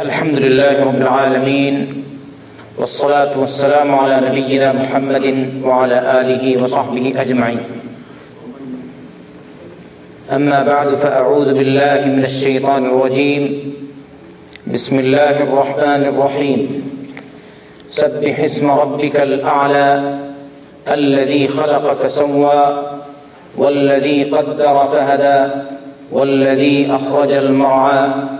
الحمد لله رب العالمين والصلاة والسلام على نبينا محمد وعلى آله وصحبه أجمعين. أما بعد فأعوذ بالله من الشيطان الرجيم. بسم الله الرحمن الرحيم. سبح اسم ربك الأعلى الذي خلق فسوى والذي قدر فهدى والذي أخرج المرعى.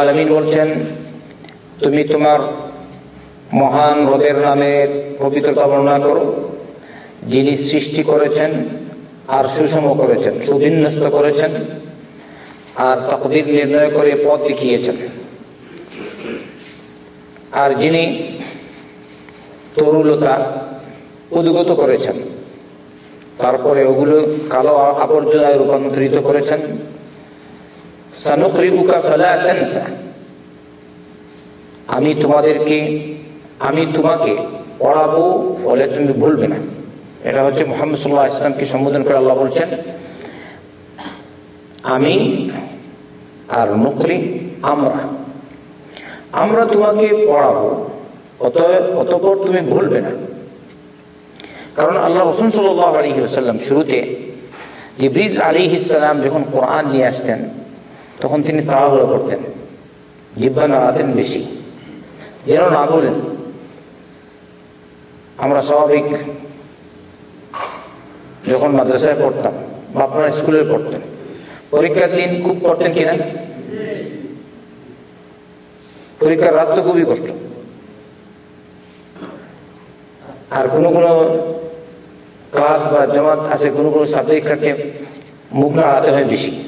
আলমিন বলছেন, তুমি তোমার মহান রবের নামের পবিত্রতা বর্ণনা করো। যিনি সৃষ্টি করেছেন আর সুষম করেছেন, সুবিন্যস্ত করেছেন আর তকদির নির্ণয় করে পথ দেখিয়েছেন। আর যিনি তরুলতা উদ্গত করেছেন, তারপরে ওগুলো কালো আবর্জনায় রূপান্তরিত করেছেন আমি তোমাদেরকে, আমি তোমাকে পড়াবো, ফলে তুমি ভুলবে না। এটা হচ্ছে মোহাম্মদ সাল্লাহ ইসলামকে সম্বোধন করে আল্লাহ বলছেন, আমি আর নকরি আমরা। আমরা তোমাকে পড়াবো অত অতপর তুমি ভুলবে না। কারণ আল্লাহ রসুন সাল্লাহ আলী সাল্লাম শুরুতে জিবরিল আলী ইসালাম যখন কোরআন নিয়ে আসতেন তখন তিনি তাড়াহুড়ো করতেন। জিব্বা নাড়াতেন বেশি। যেন না বলেন, আমরা স্বাভাবিক। যখন মাদ্রাসায় পড়তাম বা আপনারা স্কুলে পড়তেন, পরীক্ষার দিন খুব পড়তেন কিনা? পরীক্ষার রাত তো খুবই কষ্ট। আর কোনো কোনো ক্লাস বা জমাত আছে, কোনো কোনো সাবজেক্টটাকে মুখ নাড়াতে হয় বেশি।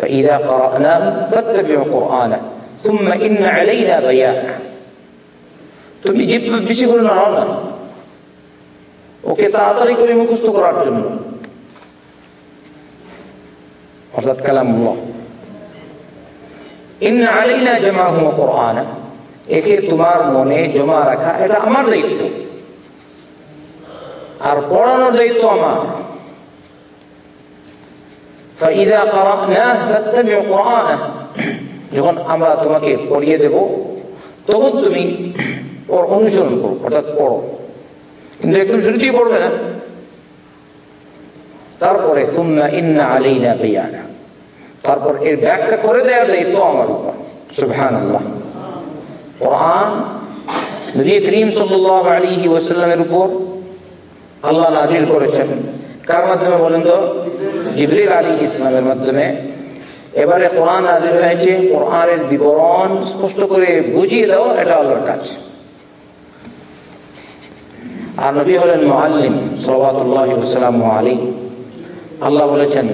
فإذا قرأناه فاتبع قرآنه ثم إن علينا بيانه তুমি জিভ বেশি করে নাড়াও না ওকে তাড়াতাড়ি করে মুখস্থ করার জন্য অর্থাৎ কালামুল্লাহ ইন আলাইনা জামাহু ওয়া কুরআনা একে তোমার মনে জমা রাখা এটা আমার দায়িত্ব আর পড়ানোর দায়িত্ব আমার فإذا قرأناه فاتبع قرآنه যখন আমরা তোমাকে পড়িয়ে দেব তখন তুমি ওর অনুসরণ করো অর্থাৎ পড়ো কিন্তু একদম শুরুতেই পড়বে না তারপরে সুন্না ইন্না আলাইনা বেয়ানা তারপর এর ব্যাখ্যা করে দেওয়ার দায়িত্ব আমার উপর সুবহান আল্লাহ কোরআন নবী করিম সাল্লাল্লাহু আলাইহি ওয়াসাল্লামের উপর আল্লাহ নাজিল করেছেন কার মাধ্যমে বলেন তো জিবরিল আলী ইসলামের মাধ্যমে এবারে কোরআন নাজিল হয়েছে কোরআনের বিবরণ স্পষ্ট করে বুঝিয়ে দাও এটা আল্লাহর কাজ আর নবী হলেন মুআল্লিম সাল্লাল্লাহু আলাইহি ওয়াসাল্লাম আলী আল্লাহ বলেছেন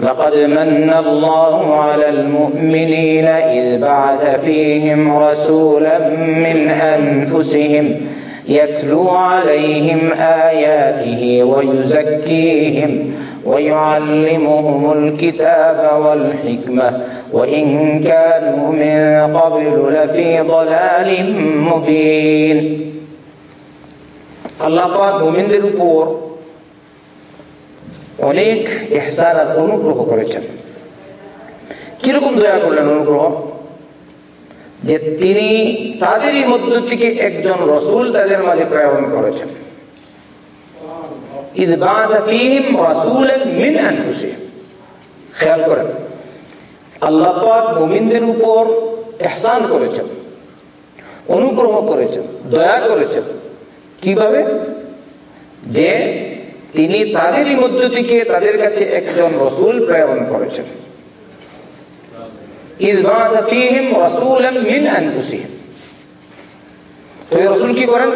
لقد من الله على المؤمنين إذ بعث فيهم رسولا من أنفسهم يتلو عليهم آياته ويزكيهم ويعلمهم الكتاب والحكمة وإن كانوا من قبل لفي ضلال مبين الله পাক মুমিনদের উপর অনেক ইহসান আর অনুগ্রহ করেছেন কিরকম দয়া করলেন অনুগ্রহ যে তিনি তাদেরই মধ্য থেকে একজন রসুল তাদের মাঝে প্রেরণ করেছেন। খেয়াল করেন উপর এহসান করেছেন করেছেন, দয়া করেছেন। কীভাবে? যে তিনি তাদেরই মধ্য থেকে তাদের কাছে একজন রসুল প্রেরণ করেছেন। إذ بعث فيهم رسولا من أنفسهم তো এই রসুল কি করেন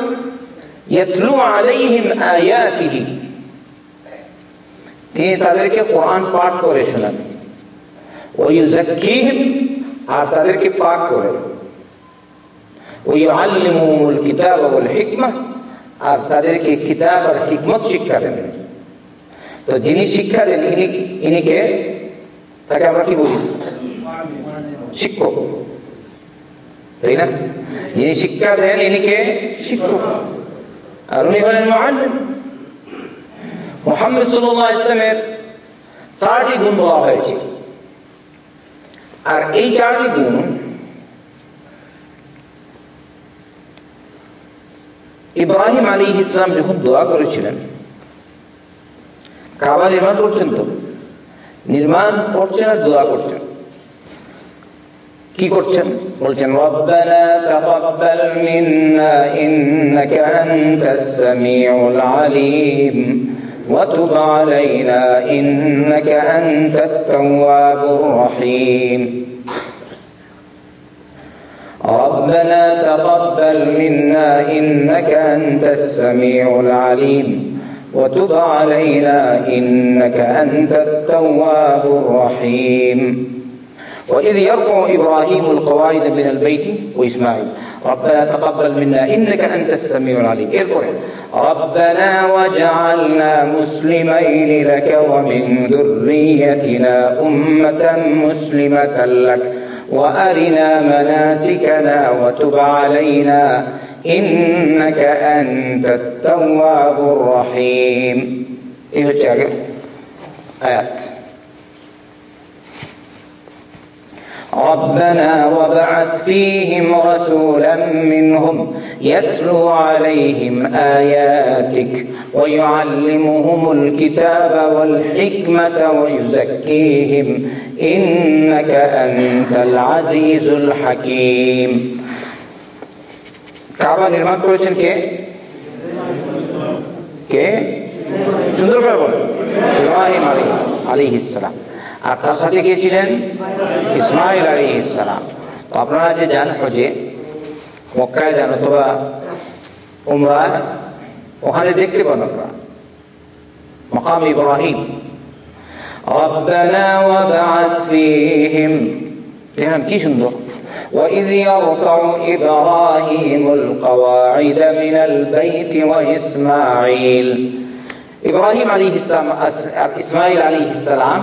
ইয়াতলু আলাইহিম আয়াতিহি তিনি তাদেরকে কোরআন পাঠ করে শোনান ওয়ুজাক্কিহিম আর তাদেরকে পাক করেন ওয়ুআল্লিমুহুমুল কিতাব ওয়াল হিকমা আর তাদেরকে কিতাব আর হিকমত শিক্ষা দেন তো যিনি শিক্ষা দেন ইনি ইনিকে তাকে আমরা কি বলি শিক্ষক। তাই না? যিনি শিক্ষা দেন ইনিকে শিক্ষক। আর উনি হলেন মহাল্লিম মোহাম্মদ সাল্লাহ ইসলামের চারটি গুণ বলা হয়েছে আর এই চারটি গুণ ইব্রাহিম আলী ইসলাম যখন দোয়া করেছিলেন, কাবা নির্মাণ করছেন তো নির্মাণ করছেন আর দোয়া করছেন কি করছেন বলছেন রব্বানা তাকাব্বাল মিন্না ইন্নাকা আনতাস সামিউল আলিম وتب علينا إنك أنت التواب الرحيم ربنا تقبل منا إنك أنت السميع العليم وتب علينا إنك أنت التواب الرحيم وإذ يرفع إبراهيم القواعد من البيت وإسماعيل ربنا تقبل منا إنك أنت السميع العليم. إيه ربنا واجعلنا مسلمين لك ومن ذريتنا أمة مسلمة لك وأرنا مناسكنا وتب علينا إنك أنت التواب الرحيم. إيه آيات. ربنا وبعث فيهم رسولا منهم يتلو عليهم آياتك ويعلمهم الكتاب والحكمة ويزكيهم إنك أنت العزيز الحكيم কাবা নির্মাণ করেছেন কে কে সুন্দর করে বলেন ইব্রাহিম আলী আলী ইসলাম আর তার সাথে গিয়েছিলেন ইসমাইল আলী ইসলাম তো আপনারা যে যান হজে মক্কায় যান অথবা উমরায় ওখানে দেখতে পান আপনারা মকাম ইব্রাহিম ربنا وابعث فيهم দেখেন কি সুন্দর وإذ يرفع إبراهيم القواعد من البيت وإسماعيل ইব্রাহিম আলী ইসলাম ইসমাইল আলী ইসলাম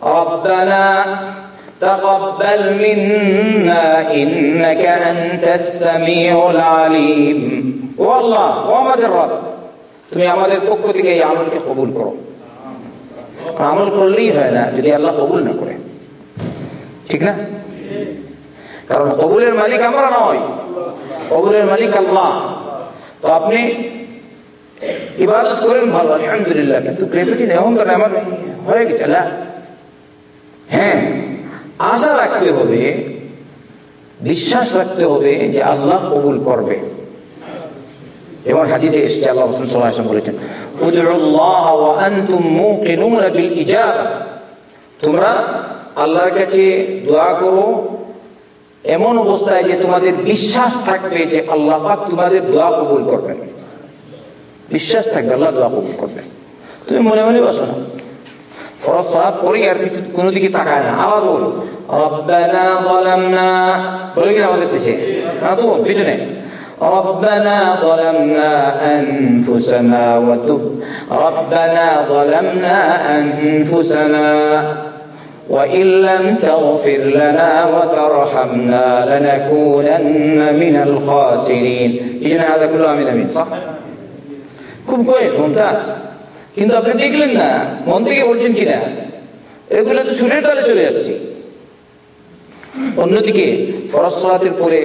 ربنا تقبل منا إنك أنت السميع العليم والله وامد الرب তুমি আমাদের পক্ষ থেকে এই আমলকে কবুল করো আমল করলেই হয় না যদি আল্লাহ কবুল না করে ঠিক না কারণ কবুলের মালিক আমরা নয় কবুলের মালিক আল্লাহ তো আপনি ইবাদত করেন ভালো আলহামদুলিল্লাহ কিন্তু গ্রেভিটি অহংকার আমার হয়ে গেছে না হ্যাঁ আশা রাখতে হবে বিশ্বাস রাখতে হবে যে আল্লাহ কবুল করবে। এবং হাদিসে এসেছে, আল্লাহ রসুল সাল্লাল্লাহু বলেছেন তোমরা আল্লাহর কাছে দোয়া করো, এমন অবস্থায় যে তোমাদের বিশ্বাস থাকবে যে তোমাদের দোয়া কবুল বিশ্বাস থাকবে, আল্লাহ দোয়া কবুল করবেন। তুমি মনে মনে বসো না। ফরজ সালাত পড়ি আর কিছু কোনো দিকে তাকায় না আওয়াজ বল রব্বানা যালামনা বলে কিনা আমাদের দেশে না তো পিছনে ربنا ظلمنا أنفسنا وتب ربنا ظلمنا أنفسنا وإن لم تغفر لنا وترحمنا لنكونن من الخاسرين إذن هذا كله أمين أمين صح؟ খুব কয়েক মমতাজ কিন্তু আপনি দেখলেন না, মন থেকে বলছেন কিনা এগুলো তো সুরের তালে চলে যাচ্ছে। অন্যদিকে, ফরজ সালাতের পরে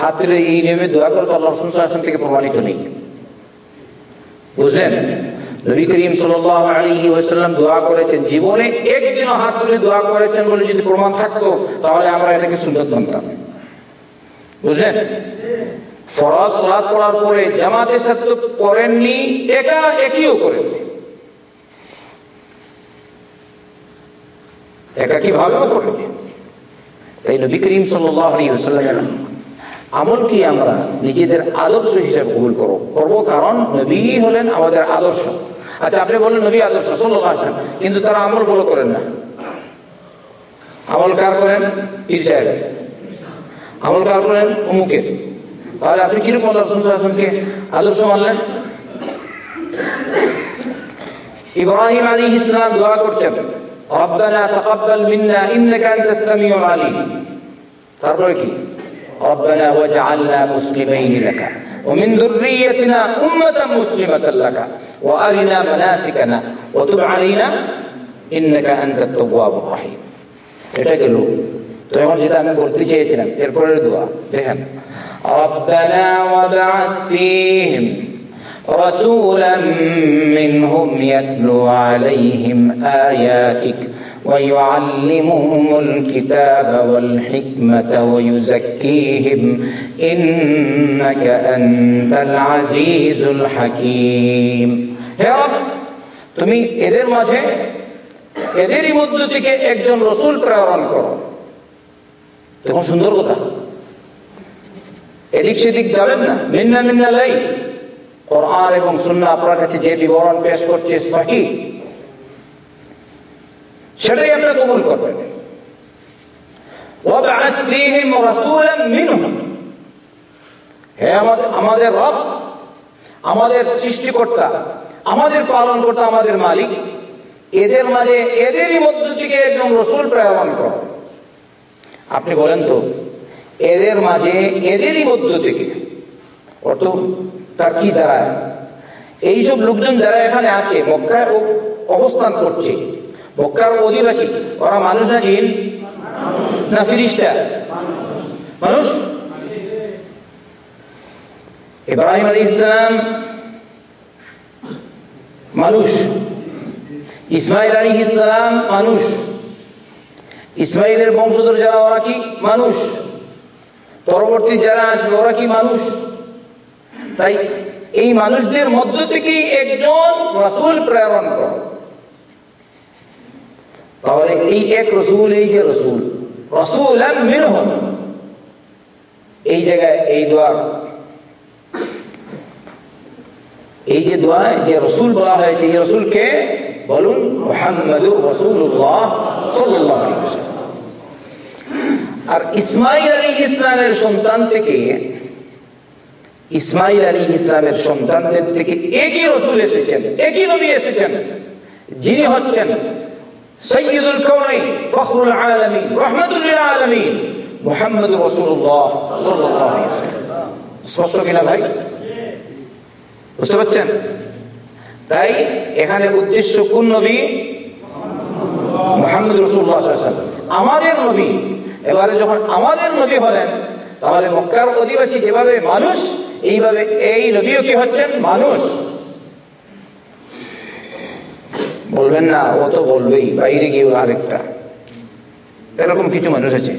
হাত তুলে এই নিয়মে দোয়া করে তো আল্লাহ আসলাম থেকে প্রমাণিত নেই। বুঝলেন? নবী করিম ওয়াসাল্লাম দোয়া করেছেন, জীবনে একদিনও হাত তুলে দোয়া করেছেন বলে যদি প্রমাণ থাকতো, তাহলে আমরা এটাকে সুন্দর মানতাম। বুঝলেন? ফরজ সালাত পড়ার পরে জামাতের সাথে করেননি একা একইও করেননি। একাকি ভাবেও করেননি তাই নবী করিম ওয়াসাল্লামের আমলকে আমরা নিজেদের আদর্শ হিসেবে কবুল করো করব কারণ নবী হলেন আমাদের আদর্শ। আচ্ছা আপনি বলেন নবী আদর্শ আলাইহি কিন্তু তারা আমল ফলো করেন না। আমল কার করেন? পীর সাহেব। আমল কার করেন? অমুকের। তাহলে আপনি কীরকম আল্লাহ রসুল আসলামকে আদর্শ মানলেন? ইব্রাহিম আলী ইসলাম দোয়া করছেন ربنا تقبل منا انك انت السميع العليم তারপরে কি ربنا واجعلنا مسلمين لك ومن ذريتنا أمة مسلمة لك وأرنا مناسكنا وتب علينا إنك أنت التواب الرحيم এটা গেল তো এখন যেটা আমি বলতে চেয়েছিলাম এরপরের দোয়া দেখেন ربنا وابعث فيهم رسولا منهم يتلو عليهم آياتك ويعلمهم الكتاب والحكمة ويزكيهم إنك أنت العزيز الحكيم يا رب তুমি এদের মাঝে এদেরই মধ্য থেকে একজন রসুল প্রেরণ করো দেখুন সুন্দর কথা এদিক সেদিক যাবেন না মিন্না মিন্না লাই কোরআন এবং সুন্না আপনার কাছে যে বিবরণ পেশ করছে সহি সেটাই আপনি কবুল করবেন। আমাদের রব, আমাদের সৃষ্টিকর্তা, আমাদের পালন করতে আমাদের মালিক, এদের মাঝে, এদেরই মধ্য থেকে একজন রসুল প্রেরণ কর। আপনি বলেন তো, এদের মাঝে, এদেরই মধ্য থেকে, অর্থ তার কি দাঁড়ায়? এইসব লোকজন যারা এখানে আছে মক্কায় অবস্থান করছে। মক্কার অধিবাসী, ওরা মানুষ না জিন না ফিরিস্তা? মানুষ। ইব্রাহিম আলী ইসলাম মানুষ। ইসমাইল আলী ইসলাম মানুষ। ইসমাইলের বংশধর যারা, ওরা কি মানুষ? পরবর্তী যারা আসবে, ওরা কি মানুষ? তাই এই মানুষদের মধ্য থেকেই একজন রসুল প্রেরণ কর। তাহলে এই এক রসুল, এই যে রসুল রসুল এই জায়গায় এই দোয়া, এই যে দোয়ায় যে রসুল বলা হয়েছে, এই রসুলকে বলুন? মোহাম্মদুর রসুল্লাহ সাল্লাহ আর ইসমাইল আলী ইসলামের সন্তান থেকে ইসমাইল আলী ইসলামের সন্তানদের থেকে একই রসুল এসেছেন, একই নবী এসেছেন, যিনি হচ্ছেন ভাই? বুঝতে পারছেন? তাই এখানে উদ্দেশ্য কোন নবী? রসুল্লাহ আমাদের নবী, এবারে যখন আমাদের নবী হলেন, তাহলে মক্কার অধিবাসী যেভাবে মানুষ এইভাবে এই নবীও কি হচ্ছেন? মানুষ। বলবেন না, ও তো বলবেই, বাইরে গিয়ে আরেকটা। এরকম কিছু মানুষ আছে।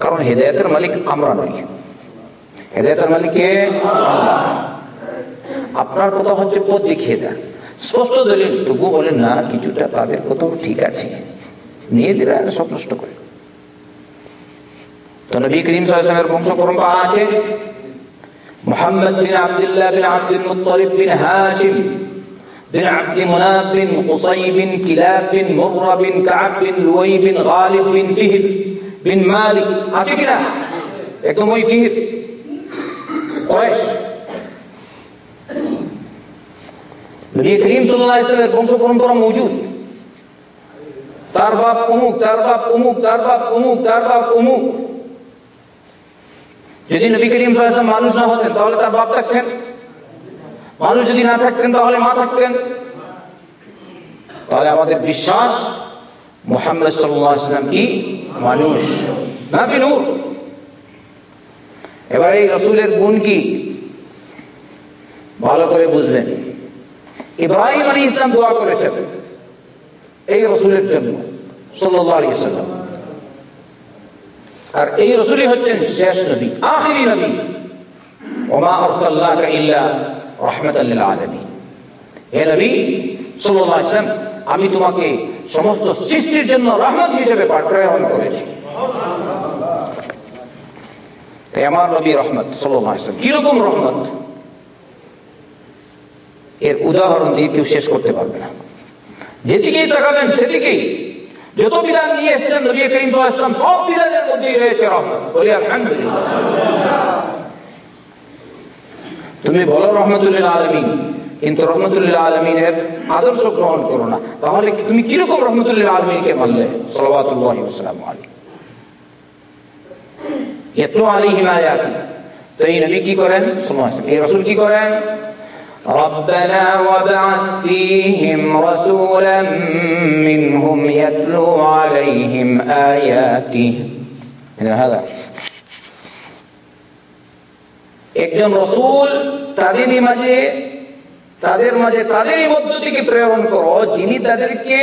কারণ হেদায়তের মালিক আমরা নই। হেদায়তের মালিক কে? আপনার কথা হচ্ছে পথ দেখিয়ে দেন স্পষ্ট দলিল তবু বলেন না, কিছুটা তাদের কোথাও ঠিক আছে। নিয়ে দিলে সব নষ্ট করে। তো নবী করিম সাল্লামের বংশ পরম্পরা আছে। Muhammad bin Abdullah bin Abdul Muttalib bin Hashim بن عبد مناف بن قصي بن كلاب بن مر بن كعب بن لوي بن غالب بن فهد بن مالك আছে কিনা একদম ওই ফিহির কুরাইশ নবী করিম সাল্লাল্লাহু আলাইহি ওয়াসাল্লামের বংশ পরম্পরা মজুদ তার বাপ অমুক তার বাপ অমুক তার বাপ অমুক তার বাপ অমুক যদি নবী করিম সাল্লাম মানুষ না হতেন, তাহলে তার বাপ থাকতেন? মানুষ যদি না থাকতেন, তাহলে মা থাকতেন? তাহলে আমাদের বিশ্বাস মোহাম্মদ সাল্লাম কি? মানুষ, না কি নূর? এবার এই রসুলের গুণ কি? ভালো করে বুঝবেন। ইব্রাহিম আলী ইসলাম দোয়া করেছেন এই রসুলের জন্য সাল্লাহ আলী ইসলাম আর এই রসুলই হচ্ছেন শেষ নবী, আখিরি নবী। ওমা আরসাল্লাকা ইল্লা রাহমাতাল লিল আলামিন। হে নবী, সাল্লাল্লাহু আলাইহি ওয়াসাল্লাম আমি তোমাকে সমস্ত সৃষ্টির জন্য রহমত হিসেবে প্রেরণ করেছি। তাই আমার নবী রহমত আলাইহি কীরকম রহমত? এর উদাহরণ দিয়ে কেউ শেষ করতে পারবে না। যেদিকেই তাকাবেন, সেদিকেই যত বিধান নিয়ে এসছেন, নবী করিম সাল্লাম সব বিধানের মধ্যেই রয়েছে রহমত। তুমি বলো রহমতুল্লাহ আলমিন, কিন্তু রহমতুল্লাহ আলমিনের আদর্শ গ্রহণ করো না। তাহলে তুমি কীরকম রহমতুল্লাহ আলমিনকে মানলে? সলবাতুল্লাহ সালাম আলী আলী হিমায়াতি তো এই নবী কি করেন? এই রসুল কি করেন? ربنا وابعث فيهم رسولا منهم يتلو عليهم آياته هذا একজন রসুল তাদেরই মাঝে তাদের মাঝে তাদেরই মধ্য থেকে প্রেরণ করো যিনি তাদেরকে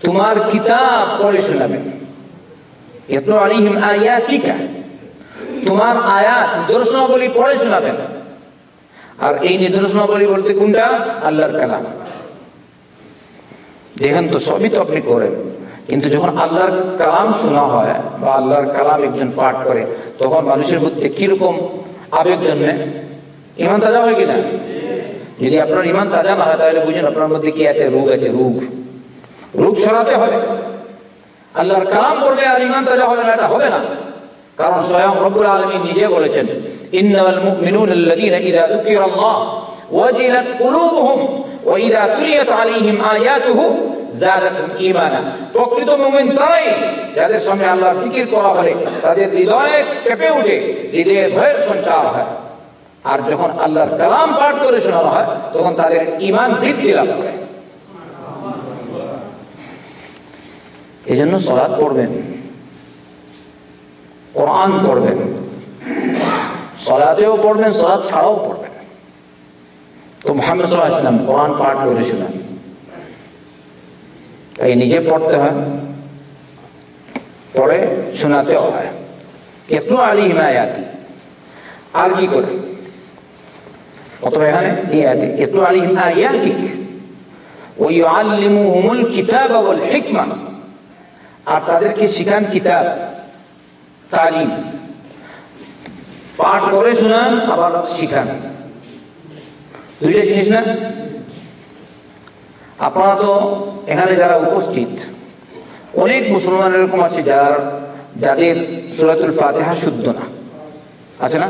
তোমার কিতাব পড়ে শোনাবেন এত আলিহিম আয়াতিকা তোমার আয়াত নিদর্শনাবলী পড়ে শোনাবেন আর এই নিদর্শনাবলী বলতে কোনটা? আল্লাহর কালাম। দেখেন তো, সবই তো আপনি করেন। কিন্তু যখন আল্লাহর কালাম শোনা হয় বা আল্লাহর কালাম একজন পাঠ করে, তখন মানুষের মধ্যে কীরকম? আবেগ জন্মে। ইমান তাজা হয় কিনা? যদি আপনার ইমান তাজা না হয়, তাহলে বুঝুন আপনার মধ্যে কি আছে? রোগ আছে, রোগ। রোগ সরাতে হবে আল্লাহর কালাম করবে আর ইমান তাজা হবে না, এটা হবে না। কারণ স্বয়ং রব্বুল আলমী নিজে বলেছেন ইন্নাল মুমিনুন আল্লাযীনা ইযা যুকিরাল্লাহ ওয়াজিলাত কুলুবুহুম ওয়া ইযা তুলিয়াত আলাইহিম আয়াতুহু জাদাতুহুম ঈমানা। প্রকৃত মুমিন তারাই যাদের সামনে আল্লাহর জিকির করা হলে তাদের হৃদয়ে কেঁপে ওঠে হৃদয়ে ভয়ের সঞ্চার হয়। আর যখন আল্লাহর কালাম পাঠ করে শোনানো হয়, তখন তাদের ঈমান বৃদ্ধি লাভ করে। এই জন্য সলাৎ পড়বেন। কোরআন পড়বেন। সলাতেও পড়বেন, সলাৎ ছাড়াও পড়বেন। তো মোহাম্মদ সাল্লাহ কোরআন পাঠ করে শোনান। তাই নিজে পড়তে হয়, পড়ে শোনাতেও হয়। একটু আলী হিমায়াতি, আর কি করে? অথবা এখানে? ইয়াতি আলী ওয়াল হিকমা। আর তাদেরকে শিখান কিতাব? তালিম। পাঠ করে শোনান, আবার শিখান। দুইটা জিনিস না? আপনারা তো এখানে যারা উপস্থিত, অনেক মুসলমান এরকম আছে যার, যাদের সুরাতুল ফাতেহা শুদ্ধ না। আছে না?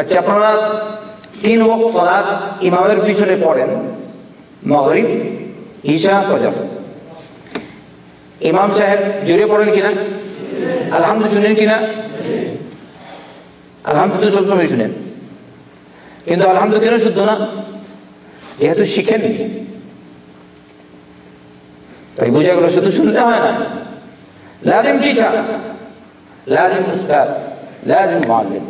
আচ্ছা আপনারা তিন ওয়াক্ত সালাত ইমামের পিছনে পড়েন, মগরিব, ঈশা, ফজর। ইমাম সাহেব জুড়ে পড়েন কিনা আলহামদু শুনেন কিনা আলহামদুলিল্লাহ সবসময় শুনেন কিন্তু আলহামদুলিল্লাহ কেন শুদ্ধ না যেহেতু শিখেননি তাই বোঝা গেল শুধু শুনলে হয় না লাজিম টিচার লাজিম উস্তাদ লাজিম মালিম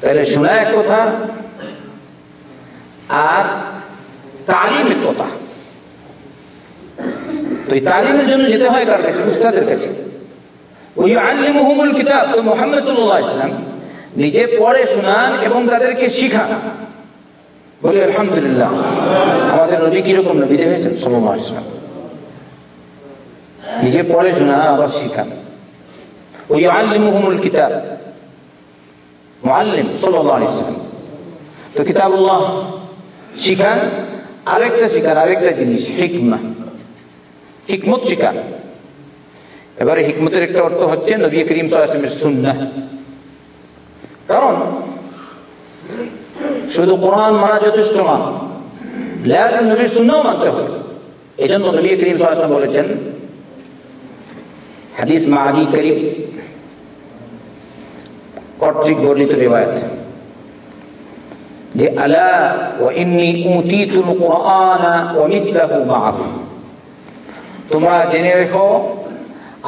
তাহলে শোনা এক কথা আর তালিম এক কথা তো এই তালিমের জন্য যেতে হয় কার কাছে উস্তাদের কাছে। ওই নিজে পড়ে, শোনান এবং তাদেরকে শিখান। বলি, আলহামদুলিল্লাহ, আমাদের নবী কীরকম নবী দেখেছেন? আলাইহি নিজে পড়ে, শোনান, আবার শিখান। ওই আল্লিমুহুমুল কিতাব, মুআল্লিম সাল্লাল্লাহু আলাইহি সাল্লাম। তো কিতাবুল্লাহ শিখান, আরেকটা শিখান, আরেকটা জিনিস, হিকমা। হিকমত শিখান এবারে হিকমতের একটা অর্থ হচ্ছে নবী করিম সাল্লামের সুন্নাহ। কারণ শুধু কোরআন মানা যথেষ্ট না লাজিম নবীর সুন্নাহ মানতে হবে। এই জন্য নবী করিম সাল্লাল্লাহু বলেছেন, হাদিস মাহাদি করিম কর্তৃক বর্ণিত রিবায়াত যে আলা ওয়া ইন্নী উতীতুল কুরআনা ওয়া মিথলাহু মাআহু তোমরা জেনে রেখো,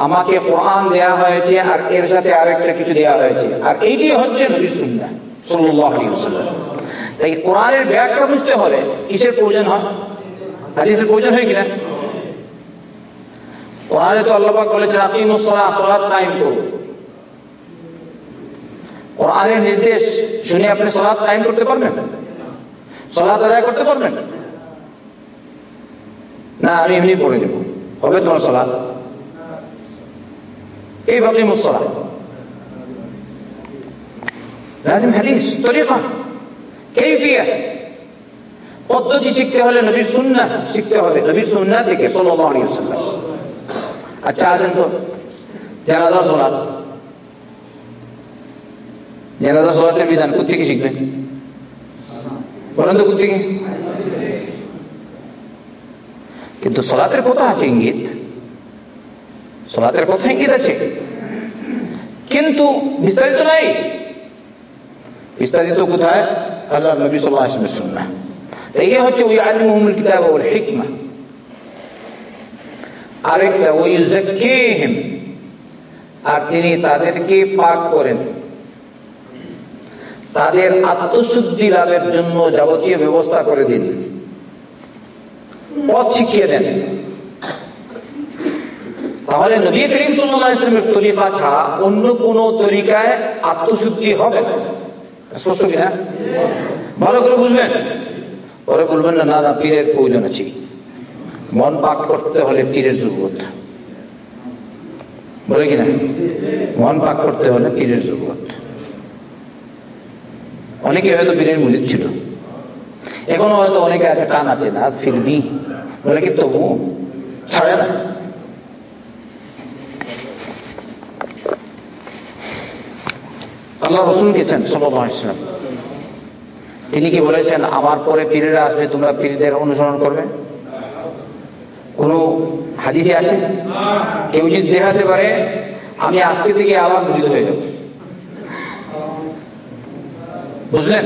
আমাকে কোরআন দেয়া হয়েছে আর এর সাথে আরেকটা কিছু দেয়া হয়েছে। আর এইটি হচ্ছে তাই কোরআনের ব্যাখ্যা বুঝতে হলে কিসের প্রয়োজন হয়? হাদিসের প্রয়োজন হয় কিনা? কোরআনে তো আল্লাহ পাক বলেছেন, আকিমুস সালাহ, সালাত কায়েম করুন কোরআনের নির্দেশ শুনে আপনি সালাত কায়েম করতে পারবেন? সালাত আদায় করতে পারবেন? না, আমি এমনি পড়ে নেব। হবে তোমার সালাত كيف أقيم الصلاة لازم حديث طريقة كيفية পদ্ধতি শিখতে হলে নবীর সুন্না শিখতে হবে নবীর সুন্না থেকে সাল্লাল্লাহু আলাইহি ওয়াসাল্লাম আচ্ছা আসেন তো জানাজা সালাত জানাজা সালাতের বিধান কোথেকে শিখবেন বলেন তো কোথেকে কিন্তু সলাতের কথা আছে, ইঙ্গিত। সলাতের কথা ইঙ্গিত আছে। কিন্তু বিস্তারিত নাই। বিস্তারিত কোথায়? আল্লাহ নবী সাল্লাহ আসলামের সুন্না তাই হচ্ছে ওই আলিমুল কিতাব ওল হিকমা। আরেকটা ওই জাকিহিম আর তিনি তাদেরকে পাক করেন। তাদের আত্মশুদ্ধি লাভের জন্য যাবতীয় ব্যবস্থা করে দিন। পথ শিখিয়ে দেন। তাহলে নবী করিম সাল্লামের তরিকা ছাড়া অন্য কোন তরিকায় আত্মশুদ্ধি হবে স্পষ্ট কিনা ভালো করে বুঝবেন? পরে বলবেন, না না না পীরের প্রয়োজন আছে মন পাক করতে হলে পীরের জরুরত বলে কিনা মন পাক করতে হলে পীরের জরুরত অনেকে হয়তো পীরের মুরিদ ছিল। এখনও হয়তো অনেকে আছে, টান আছে, না ফিরবি বলে কি, তবু ছাড়ে না। আল্লাহ রসুল গেছেন সাল্লাম তিনি কি বলেছেন, আমার পরে পীরেরা আসবে, তোমরা পীরদের অনুসরণ করবে? কোন হাদিসে আছে? কেউ যদি দেখাতে পারে, আমি আজকে থেকে আবার বুঝলেন?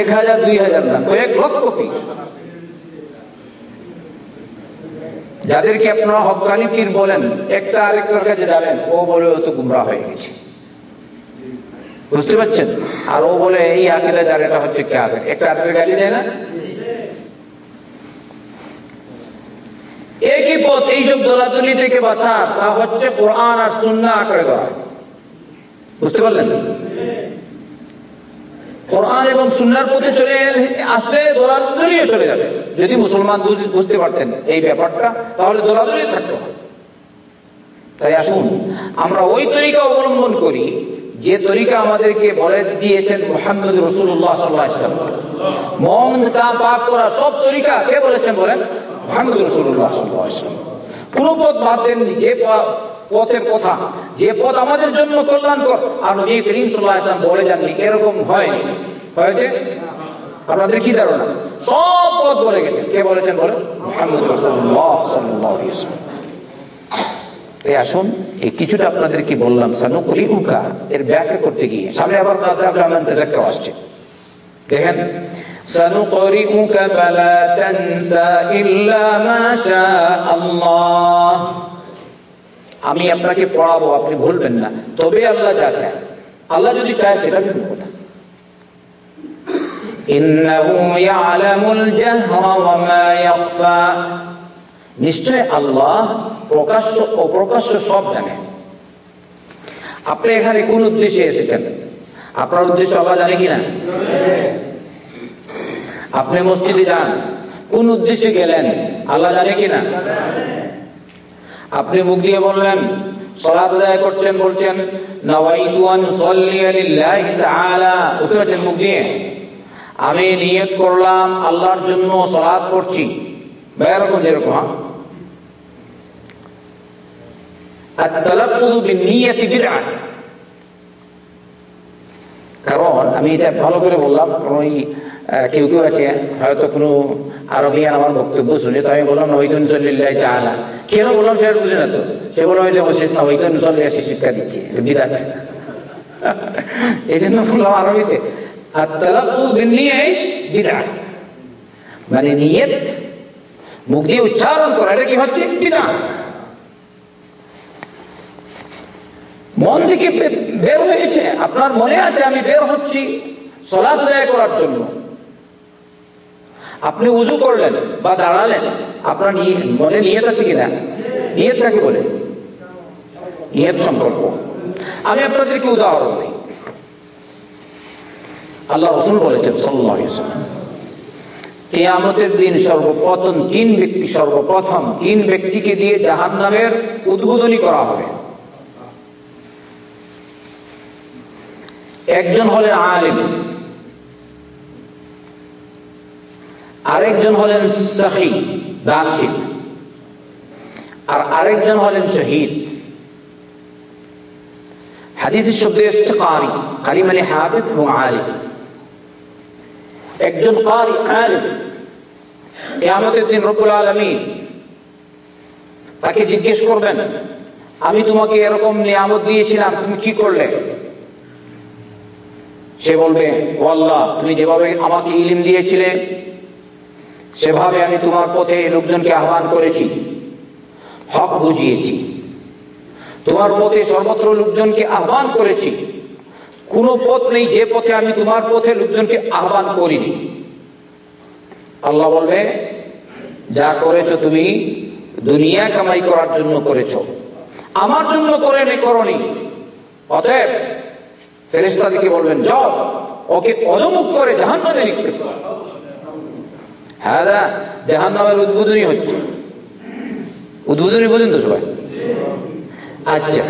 এক হাজার, দুই হাজার না, কয়েক লক্ষ পীর যাদেরকে আপনারা হকানি পীর বলেন, একটা আরেকটার কাছে যাবেন, ও বলে ও তো গুমরা হয়ে গেছে। বুঝতে পারছেন? আর ও বলে, এই যার, এটা হচ্ছে কে আছে একটা আরেকটা গালি দেয় না? একই পথ, এইসব দোলাদুলি থেকে বাঁচা, তা হচ্ছে কোরআন আর সুন্না আঁকড়ে ধরা। বুঝতে পারলেন? কোরআন এবং সুন্নার পথে চলে আসলে দোলাদুলিও চলে যাবে। যদি মুসলমান বুঝতে পারতেন এই ব্যাপারটা, তাহলে দোলাদুলি থাকতো। তাই আসুন, আমরা ওই তরিকা অবলম্বন করি, যে তরিকা আমাদেরকে বলে দিয়েছেন মোহাম্মদ রসুল্লাহ সাল্লাহ মন কা পাপ করা সব তরিকা কে বলেছেন বলেন? মোহাম্মদ রসুল্লাহ সাল্লাহ কোন পথ বাদ দেননি, যে পথের কথা যে পথ আমাদের জন্য কল্যাণকর আর নবী করিম সাল্লাহ ইসলাম বলে যাননি এরকম হয়নি হয়েছে আপনাদের কি ধারণা সব পথ বলে গেছেন কে বলেছেন বলেন মোহাম্মদ রসুল্লাহ সাল্লাহ ইসলাম তাই আসুন এই কিছুটা আপনাদেরকে বললাম সানুকরি উকা এর ব্যাখ্যা করতে গিয়ে সামনে আবার কাজে আব্রাহমান তেজাক্কাও আসছে দেখেন سنقرئك فلا تنسى إلا ما شاء الله আমি আপনাকে পড়াবো, আপনি ভুলবেন না। তবে আল্লাহ যা চায়। আল্লাহ যদি চায়, সেটা শুনব না। নিশ্চয় আল্লাহ প্রকাশ্য, অপ্রকাশ্য সব জানেন আপনি এখানে কোন উদ্দেশ্যে এসেছেন? আপনার উদ্দেশ্য আল্লাহ জানে কিনা আপনি মসজিদে যান। কোন উদ্দেশ্যে গেলেন? আল্লাহ জানে কিনা আপনি মুখ দিয়ে বললেন করছেন বুঝতে পারছেন আমি নিয়ত করলাম, আল্লাহর জন্য সালাত পড়ছি। যেরকম হ্যাঁ? কারণ, আমি এটা ভালো করে বললাম, কারণ ওই কেউ কেউ আছে, হয়তো কোনো আরবিয়ান আমার বক্তব্য শুনে, তো আমি বললাম, নহিদুন সল্লিল্লাহ তাআলা। কেন বললাম সেটা বুঝে না তো? সে বললাম ওই যে না, নহিদুন সল্লি আসি শিক্ষা দিচ্ছে, বিদাত। এই জন্য বললাম আরবিতে আর তালাফুজ বিনিয়াইশ বিদা মানে নিয়ত, মুখ দিয়ে উচ্চারণ করা, এটা কি হচ্ছে? বিদা মন থেকে বের হয়েছে, আপনার মনে আছে, আমি বের হচ্ছি আদায় করার জন্য। আপনি উজু করলেন বা দাঁড়ালেন, আপনার মনে নিয়ত আছে কিনা? নিয়ত কাকে বলে? নিয়ত সম্পর্ক। আমি আপনাদেরকে উদাহরণ দিই? আল্লাহ রসুল বলেছেন আলাইহি কেয়ামতের দিন সর্বপ্রথম তিন ব্যক্তি, সর্বপ্রথম তিন ব্যক্তিকে দিয়ে জাহান নামের উদ্বোধনী করা হবে। একজন হলেন আলিম আরেকজন হলেন সাহি দানশীল আর আরেকজন হলেন শহীদ। হাদিসের শব্দে এসছে কারি কারি মানে হাফিজ এবং আলিম। একজন কারি, আলিম। কিয়ামতের দিন রব্বুল আলামিন তাকে জিজ্ঞেস করবেন, আমি তোমাকে এরকম নিয়ামত দিয়েছিলাম, তুমি কি করলে? সে বলবে ও আল্লাহ তুমি যেভাবে আমাকে ইলিম দিয়েছিলে সেভাবে আমি তোমার পথে লোকজনকে আহ্বান করেছি, হক বুঝিয়েছি। তোমার পথে সর্বত্র লোকজনকে আহ্বান করেছি, কোনো পথ নেই যে পথে আমি তোমার পথে লোকজনকে আহ্বান করিনি। আল্লাহ বলবে, যা করেছ তুমি দুনিয়া কামাই করার জন্য করেছ। আমার জন্য করে নে করনি। অতএব ফেরেস্তাদিকে বলবেন, যাও, ওকে অধমুখ করে জাহান নামে নিক্ষেপ। হ্যাঁ দা জাহান নামের উদ্বোধনী হচ্ছে। উদ্বোধনী বোঝেন তো সবাই? আচ্ছা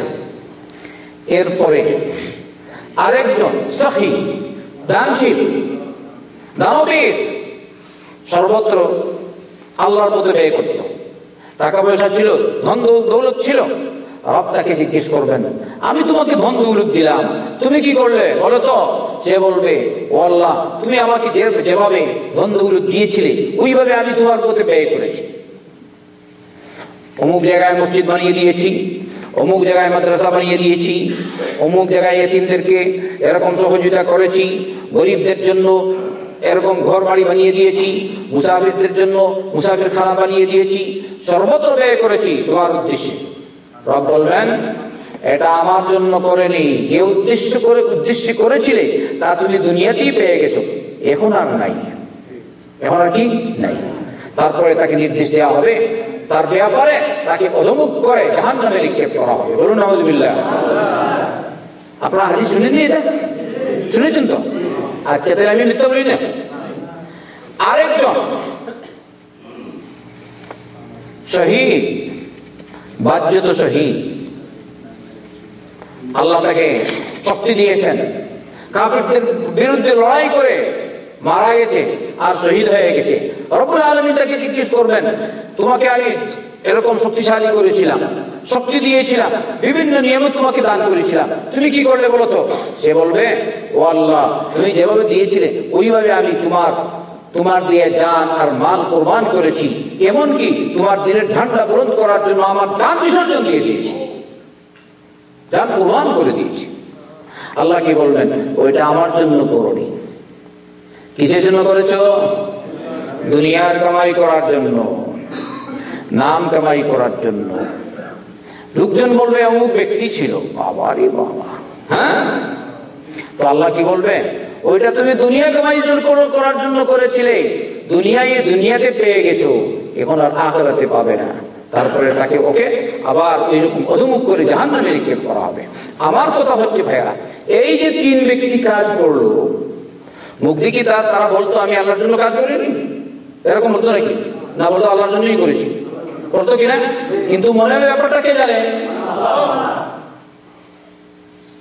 এরপরে আরেকজন সখী, দানশীল, দানবীর, সর্বত্র আল্লাহর পথে ব্যয় করত। টাকা পয়সা ছিল, ধন দৌলত ছিল। রব তাকে জিজ্ঞেস করবেন, আমি তোমাকে ধন দৌলত দিলাম, তুমি কি করলে? বলো তো। সে বলবে, ও আল্লাহ, তুমি আমাকে যেভাবে ধন দৌলত দিয়েছিলে, ওইভাবে আমি তোমার পথে ব্যয় করেছি। অমুক জায়গায় মসজিদ বানিয়ে দিয়েছি, অমুক জায়গায় মাদ্রাসা বানিয়ে দিয়েছি, অমুক জায়গায় এতিমদেরকে এরকম সহযোগিতা করেছি, গরিবদের জন্য এরকম ঘর বাড়ি বানিয়ে দিয়েছি, মুসাফিরদের জন্য মুসাফির খানা বানিয়ে দিয়েছি, সর্বত্র ব্যয় করেছি তোমার উদ্দেশ্যে। রব বলবেন, এটা আমার জন্য করেনি যে উদ্দেশ্য করে, উদ্দেশ্য করেছিলে, তা তুমি দুনিয়াতেই পেয়ে গেছো। এখন আর নাই। এখন আর কি? নাই। তারপরে তাকে নির্দেশ দেওয়া হবে। তার ব্যাপারে তাকে অধমুখ করে জাহান নামে নিক্ষেপ করা হবে। বলুন আহমদুল্লাহ আপনারা হাজির শুনেননি এটা? শুনেছেন তো? আচ্ছা তাহলে আমি মিথ্যা বলি না। আরেকজন শহীদ বাহ্যত শহীদ। আল্লাহ তাকে শক্তি দিয়েছেন। কাফিরদের বিরুদ্ধে লড়াই করে মারা গেছে আর শহীদ হয়ে গেছে। রবুল আলমী তাকে জিজ্ঞেস করবেন তোমাকে আমি এরকম শক্তিশালী করেছিলাম, শক্তি দিয়েছিলাম, বিভিন্ন নিয়মে তোমাকে দান করেছিলাম। তুমি কি করলে বলো তো? সে বলবে, ও আল্লাহ, তুমি যেভাবে দিয়েছিলে, ওইভাবে আমি তোমার তোমার দিয়ে জান আর মাল কোরবান করেছি। এমনকি তোমার দিনের ঠান্ডা বুলন্দ করার জন্য আমার জান বিসর্জন দিয়ে দিয়েছি? জান কোরবান করে দিয়েছি। আল্লাহ কি বলবেন ওইটা আমার জন্য করনি। কিসের জন্য করেছ? দুনিয়ার কামাই করার জন্য, নাম কামাই করার জন্য। লোকজন বলবে, অমুক ব্যক্তি ছিল। বাবারে বাবা। হ্যাঁ? তো আল্লাহ কি বলবে? ওইটা তুমি দুনিয়া কামাই করার জন্য করেছিলে। দুনিয়ায় দুনিয়াতে পেয়ে গেছো। এখন আর আখেরাতে পাবে না। তারপরে তাকে ওকে আবার ওইরকম অধমুখ করে জাহান নামে নিক্ষেপ করা হবে। আমার কথা হচ্ছে, ভাইয়া, এই যে তিন ব্যক্তি কাজ করল মুক্তি কি তার তারা বলতো, আমি আল্লাহর জন্য কাজ করিনি। এরকম বলতো নাকি? না বলতো, আল্লাহর জন্যই করেছি। বলতো কিনা? কিন্তু মনে হয় ব্যাপারটা কে জানে?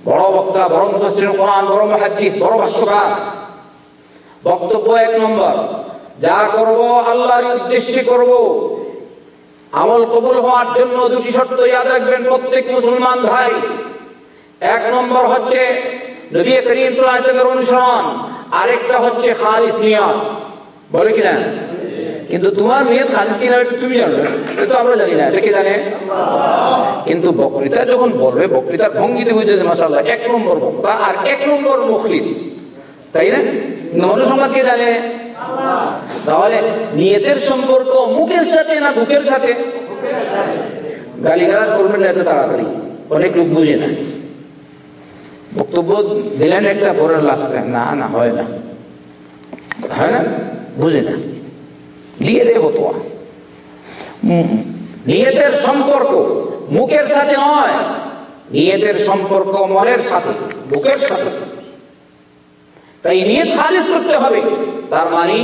বড় বক্তা বড় মুফাসসির কোরআন, বড় মুহাদ্দিস, বড় ভাষ্যকার। বক্তব্য এক নম্বর, যা করব আল্লাহর উদ্দেশ্যে করব। আমল কবুল হওয়ার জন্য দুটি শর্ত ইয়াদ রাখবেন প্রত্যেক মুসলমান ভাই। এক নম্বর হচ্ছে নবী করিম সাল্লাল্লাহু আলাইহি অনুসরণ। আরেকটা হচ্ছে খালিস নিয়ত। বলে কিনা কিন্তু তোমার নিয়ত খালিস কিনা তুমি জানো, এটা তো আমরা জানি না, এটা কি জানে? কিন্তু বক্তৃতা যখন বলবে বক্তৃতার ভঙ্গিতে বুঝে যে মাসাল্লাহ এক নম্বর বক্তা আর এক নম্বর মুখলিস। তাই না? মনুসংবাদ কে জানে? তাহলে নিয়তের সম্পর্ক মুখের সাথে না বুকের সাথে? গালিগালাজ করবেন না এত তাড়াতাড়ি, অনেক লোক বুঝে না। বক্তব্য দিলেন একটা পরের লাস্টে না না, হয় না। হয় না? বুঝে না। দে ফতোয়া। নিয়তের সম্পর্ক মুখের সাথে নয়, নিয়তের সম্পর্ক মনের সাথে, বুকের সাথে। তাই নিয়ত খালিস করতে হবে, তার মানে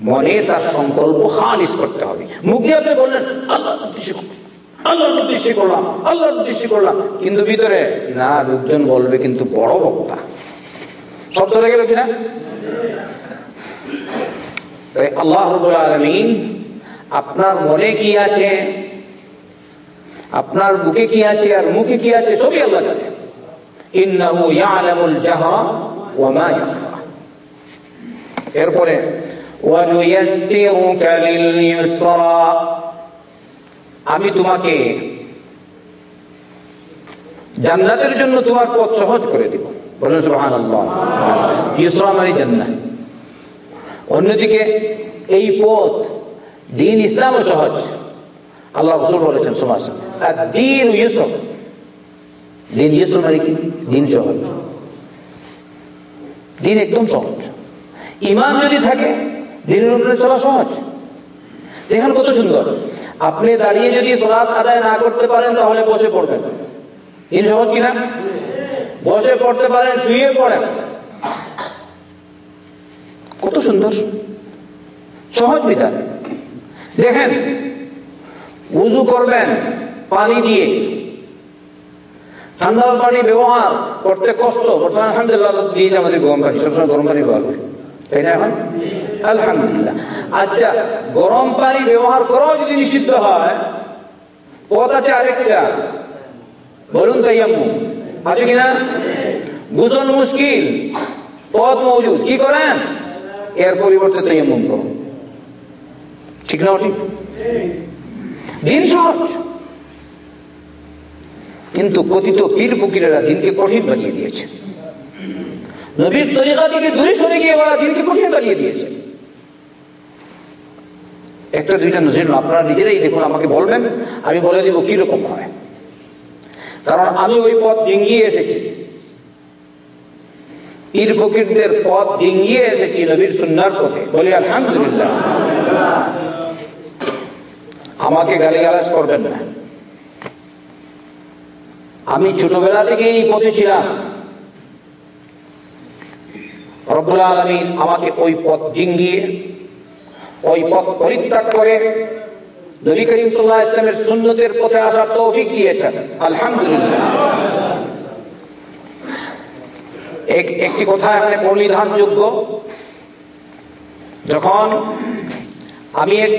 মনে তার সংকল্প খালিস করতে হবে। মুখ দিয়ে আপনি বললেন, আল্লাহ আল্লাহর উদ্দেশ্যে করলাম, আল্লাহর উদ্দেশ্যে করলাম। কিন্তু ভিতরে, না লোকজন বলবে কিন্তু বড় বক্তা। সব চলে গেল কিনা? আপনার মনে কি আছে? আপনার বুকে কি আছে আর মুখে কি আছে? সবই আল্লাহ এরপরে আমি তোমাকে জান্নাতের জন্য তোমার পথ সহজ করে দিব। বলেন সুবহানাল্লাহ। ইউসরা মানে জান্নাত। অন্যদিকে, এই পথ দিন ইসলামও সহজ। আল্লাহ রসুল বলেছেন সমাজ আর দিন ইউসর দিন ইউসর মানে কি? দিন সহজ। দিন একদম সহজ। ইমান যদি থাকে, দিনের উপরে চলা সহজ। দেখেন কত সুন্দর। আপনি দাঁড়িয়ে যদি সলাৎ আদায় না করতে পারেন, তাহলে বসে পড়বেন। দিন সহজ কিনা? বসে পড়তে পারেন, শুয়ে পড়েন। কত সুন্দর। সহজ বিধান। দেখেন, উজু করবেন পানি দিয়ে। ঠান্ডা পানি ব্যবহার করতে কষ্ট। বর্তমানে আলহামদুলিল্লাহ দিয়েছে আমাদের গরম পানি। সবসময় গরম পানি ব্যবহার করি। তাই না এখন? আলহামদুলিল্লাহ। আচ্ছা গরম পানি ব্যবহার করাও যদি নিষিদ্ধ হয়, পথ আছে আরেকটা। বলুন তাই আম্মু আছে কিনা? গোসল মুশকিল। পথ মৌজুদ কি করেন? এর পরিবর্তে তাইয়াম্মুম করো ঠিক না ঠিক? দিন সহজ। কিন্তু কথিত পীর ফকিরেরা দিনকে কঠিন বানিয়ে দিয়েছে। গিয়ে ওরা দিনকে কঠিন দিয়েছে। একটা দুইটা আপনারা নিজেরাই দেখুন, আমাকে বলবেন, আমি বলে দিব কীরকম হয়। কারণ আমি ওই পথ ডিঙ্গিয়ে এসেছি। পীর ফকিরদের পথ ডিঙ্গিয়ে এসেছি নবীর সুন্নার পথে। বলি, আলহামদুলিল্লাহ। আমাকে গালিগালাজ করবেন না। আমি ছোটবেলা থেকে এই পথে ছিলাম। রব্বুল আলমিন আমাকে ওই পথ ডিঙ্গিয়ে, ওই পথ পরিত্যাগ করে নবী করিম সাল্লাহ ইসলামের সুন্নতের পথে আসার তৌফিক দিয়েছেন। আলহামদুলিল্লাহ। একটি কথা এখানে পরিধানযোগ্য যখন আমি এক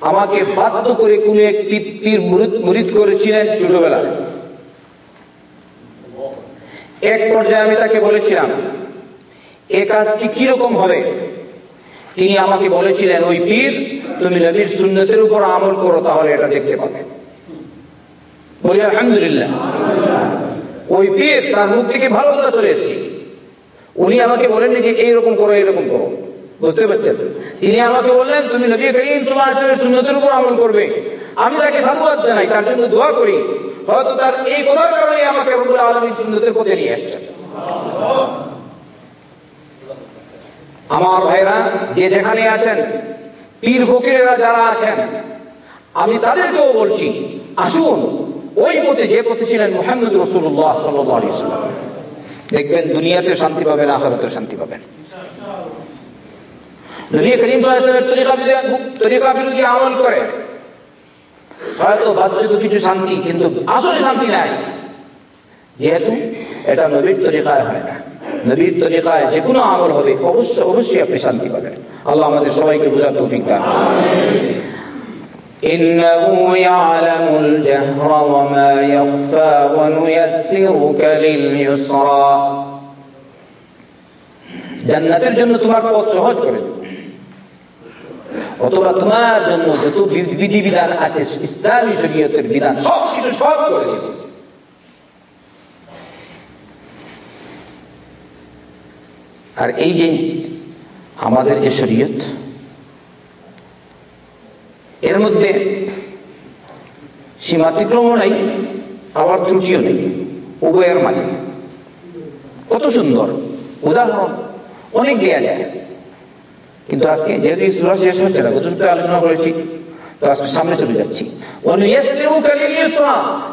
আমাকে বাধ্য করে কোন এক পীর মুরিদ করেছিলেন ছোটবেলায়। এক পর্যায়ে আমি তাকে বলেছিলাম, এ কাজটি কীরকম হবে? তিনি আমাকে বলেছিলেন, ওই পীর, তুমি নবীর সুন্নতের উপর আমল করো, তাহলে এটা দেখতে পাবে। বলি, আলহামদুলিল্লাহ। ওই পীর তার মুখ থেকে ভালো কথা চলে এসেছে। উনি আমাকে বলেননি যে এইরকম করো এইরকম করো। বুঝতে পারছেন? তিনি আমাকে বললেন, তুমি নবী করিম সুন্নতের উপর আমল করবে। আমি তাকে সাধুবাদ জানাই, তার জন্য দোয়া করি। হয়তো তার এই কথার কারণে আমাকে আলামিন সুন্নতের পথে নিয়ে আসছেন আমার ভাইরা, যে যেখানে আছেন, পীর ফকিরেরা যারা আছেন, আমি তাদেরকেও বলছি, আসুন, ওই পথে যে পথে ছিলেন মোহাম্মদ রসুল্লাহ সাল্লাম দেখবেন দুনিয়াতে শান্তি পাবেন আখরাতে শান্তি পাবেন। নবী করিম সাল্লাল্লাহু তরিকা তরিকা বিরোধী আমল করে। হয়তো বাহ্যিক কিছু শান্তি, কিন্তু আসলে শান্তি নাই। যেহেতু এটা নবীর তরিকায় হয় না। নবীর তরিকায় যে কোনো আমল হবে অবশ্যই অবশ্যই আপনি শান্তি পাবেন। আল্লাহ আমাদের সবাইকে বোঝার তৌফিক দান إنه يعلم الجهر وما يخفى ونيسرك لليسرى জান্নাতের জন্য তোমার পথ সহজ করে দেব অথবা তোমার জন্য যত বিধি বিধান আছে ইসলামী শরীয়তের বিধান সব কিছু সহজ করে দেব আর এই যে আমাদের যে শরীয়ত এর মধ্যে সীমা সীমাতিক্রমও নাই আবার ত্রুটিও নেই, উভয়ের মাঝে। কত সুন্দর উদাহরণ, অনেক দেয়া যায় কিন্তু আজকে যেহেতু শেষ হচ্ছে না আলোচনা করেছি তার সামনে চলে যাচ্ছি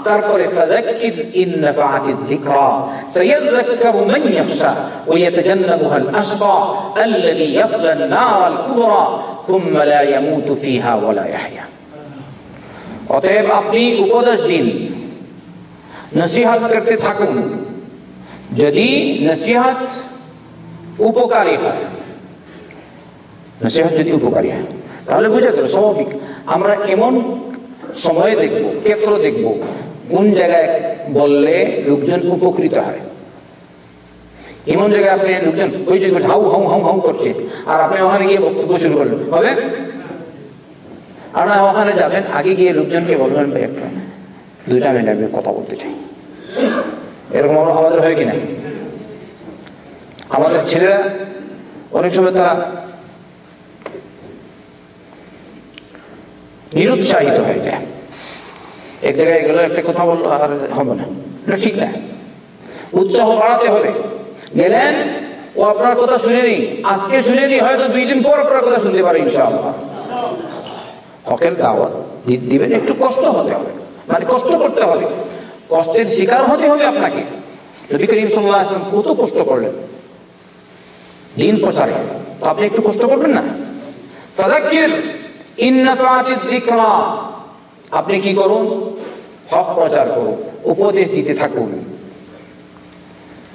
তারপরে ফাযাক্কির ইন নাফাআতিয যিকরা সায়াযাক্কারু মান ইয়াখশা ওয়া ইয়াতাজান্নাবুহাল আশকা আল্লাযী ইয়াসলা আন-নারাল কুবরা থুম্মা লা ইয়ামুতু ফিহা ওয়া লা ইয়াহইয়া অতএব আপনি উপদেশ দিন নসিহত করতে থাকুন যদি নসিহত উপকারী হয় নসিহত যদি উপকারী হয় তাহলে বুঝা গেল স্বাভাবিক আমরা এমন সময়ে দেখব, ক্ষেত্র দেখব, কোন জায়গায় বললে লোকজন উপকৃত হয়? এমন জায়গায় আপনি লোকজন, ওই যে হাউ হাউ হাউ হাউ করছে, আর আপনি ওখানে গিয়ে বক্তব্য শুরু করলেন, হবে? আপনার ওখানে যাবেন, আগে গিয়ে লোকজনকে বলবেন দুইটা মিলে আমি কথা বলতে চাই। এরকম আমাদের হয় কিনা? আমাদের ছেলেরা, অনেক সময় তারা নিরুৎসাহিত হয়ে যায়। এক জায়গায় গেল, একটা কথা বলল, আর হবে না। এটা ঠিক না। উৎসাহ বাড়াতে হবে। গেলেন, ও আপনার কথা শুনেনি। আজকে শুনেনি, হয়তো দুই দিন পর আপনার কথা শুনতে পারে, ইনশাআল্লাহ। হকের দাওয়াত দিবেন, একটু কষ্ট হতে হবে। মানে কষ্ট করতে হবে। কষ্টের শিকার হতে হবে আপনাকে। কত কষ্ট করলেন। দিন প্রচারে। তো আপনি একটু কষ্ট করবেন না? আপনি কি করুন? হক প্রচার করুন, উপদেশ দিতে থাকুন।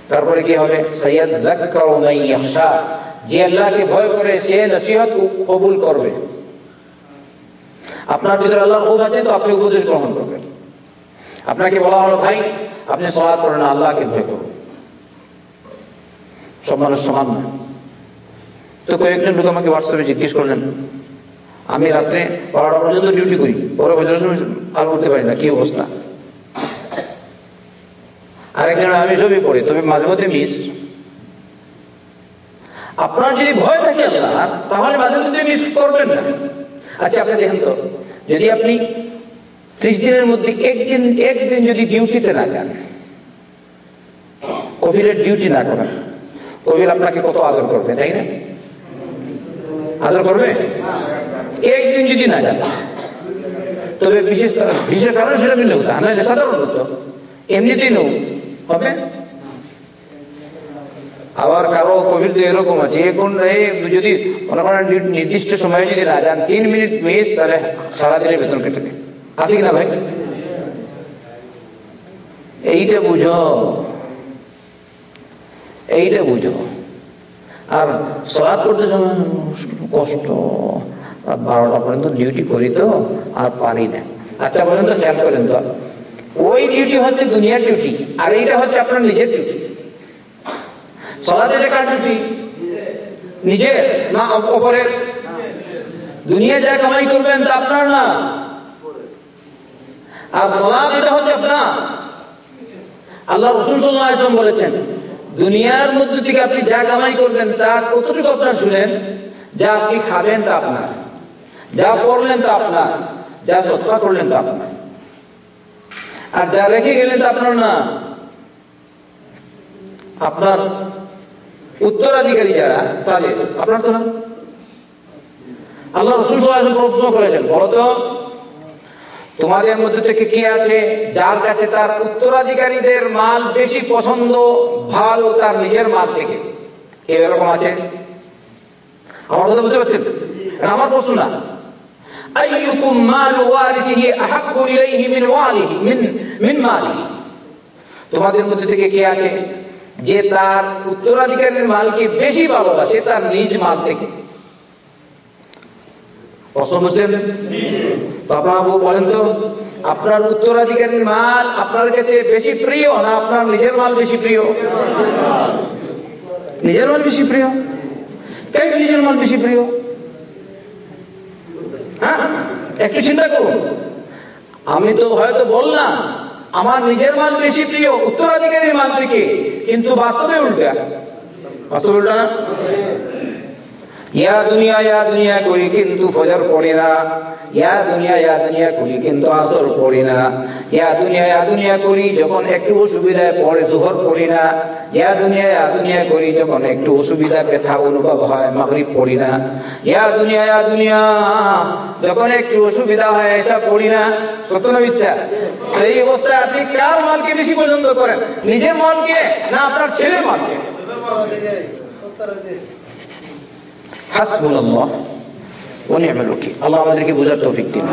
তারপরে কি হবে? সৈয়দ যে আল্লাহকে ভয় করে, সে নসিহত কবুল করবে। আপনার ভিতরে আল্লাহর ক্ষোভ আছে তো আপনি উপদেশ গ্রহণ করবেন। আপনাকে বলা হলো, ভাই, আপনি সলাৎ করেন আল্লাহকে ভয় করুন। সব মানুষ সমান। তো কয়েকজন লোক আমাকে হোয়াটসঅ্যাপে জিজ্ঞেস করলেন আমি রাত্রে বারোটা পর্যন্ত ডিউটি করি। পরে বছরের সময় আর করতে পারি না, কি অবস্থা? আরেকজন আমি সবই পড়ি তবে মাঝে মধ্যে মিস আপনার যদি ভয় থাকে আল্লাহ, তাহলে মাঝে মধ্যে মিস করবেন না। আচ্ছা আপনি দেখেন তো, যদি আপনি ত্রিশ দিনের মধ্যে একদিন একদিন যদি ডিউটিতে না যান, কফিলের ডিউটি না করেন, কফিল আপনাকে কত আদর করবে, তাই না? আদর করবে? একদিন যদি না যান, তবে বিশেষ বিশেষ কারণ সেটা মিলে হতো না সাধারণ হতো। এমনিতেই নেও। হবে? আবার কারও কোভিড এরকম আছে এখন যদি মনে করেন নির্দিষ্ট সময়ে যদি না যান, তিন মিনিট মিস, তাহলে সারাদিনের বেতন কেটে দেবে আছে কিনা ভাই? এইটা বুঝো। এইটা বুঝো। আর সলাদ করতে সময় কষ্ট। বারোটা পর্যন্ত ডিউটি করি তো, আর পারি না। আচ্ছা বলেন তো, খেয়াল করেন তো। ওই ডিউটি হচ্ছে দুনিয়ার ডিউটি আর এইটা হচ্ছে আপনার নিজের ডিউটি সলাতে যে কার ডিউটি নিজের, না অপরের? দুনিয়া যা কামাই করবেন তা আপনার না? আর সলাদ এটা হচ্ছে আপনার। আল্লাহ রসুল সাল্লাম বলেছেন, দুনিয়ার মধ্যে থেকে আপনি যা কামাই করবেন তা কতটুকু আপনার শুনেন? যা আপনি খাবেন তা আপনার। যা পড়লেন তা আপনার, যা সত্তা করলেন তা আপনার। আর যা রেখে গেলেন তা আপনার না। আপনার উত্তরাধিকারী যারা, তাদের, আপনার তো না। আল্লাহ রসুল প্রশ্ন করেছেন বলতো তোমাদের মধ্যে থেকে কে আছে যার কাছে তার উত্তরাধিকারীদের মাল বেশি পছন্দ, ভালো, তার নিজের মাল থেকে? এরকম আছে? আমার কথা বুঝতে পারছেন? আমার প্রশ্ন না। أيكم مال والده أحب إليه من والده من من ماله তোমাদের মধ্যে থেকে কে আছে যে তার উত্তরাধিকারীর মালকে বেশি ভালোবাসে তার নিজ মাল থেকে প্রশ্ন বুঝছেন তো আপনারা বলেন তো আপনার উত্তরাধিকারীর মাল আপনার কাছে বেশি প্রিয় না আপনার নিজের মাল বেশি প্রিয় নিজের মাল বেশি প্রিয় কেন নিজের মাল বেশি প্রিয় একটু চিন্তা করুন। আমি তো হয়তো বললাম, আমার নিজের মান বেশি প্রিয় উত্তরাধিকারীর মান থেকে, কিন্তু বাস্তবে উল্টা। বাস্তবে উল্টা না? ইয়া দুনিয়া ইয়া দুনিয়া করি কিন্তু ফজর পড়ে না। ইয়া দুনিয়া ইয়া দুনিয়া করি কিন্তু আসর পড়ি না। ইয়া দুনিয়া ইয়া দুনিয়া করি যখন একটু অসুবিধায় পড়ে জোহর পড়ি না। ইয়া দুনিয়া ইয়া দুনিয়া করি যখন একটু অসুবিধা ব্যথা অনুভব হয়, মাগরিব পড়ি না। ইয়া দুনিয়া ইয়া দুনিয়া যখন একটু অসুবিধা হয়, এসা পড়ি না। সত্য না এই অবস্থায় আপনি কার মালকে বেশি পছন্দ করেন? নিজের মালকে না আপনার ছেলের মালকে হাসবুল্লাহ ও নিয়ামের লক্ষ্মী। আল্লাহ আমাদেরকে বোঝার তৌফিক দিন।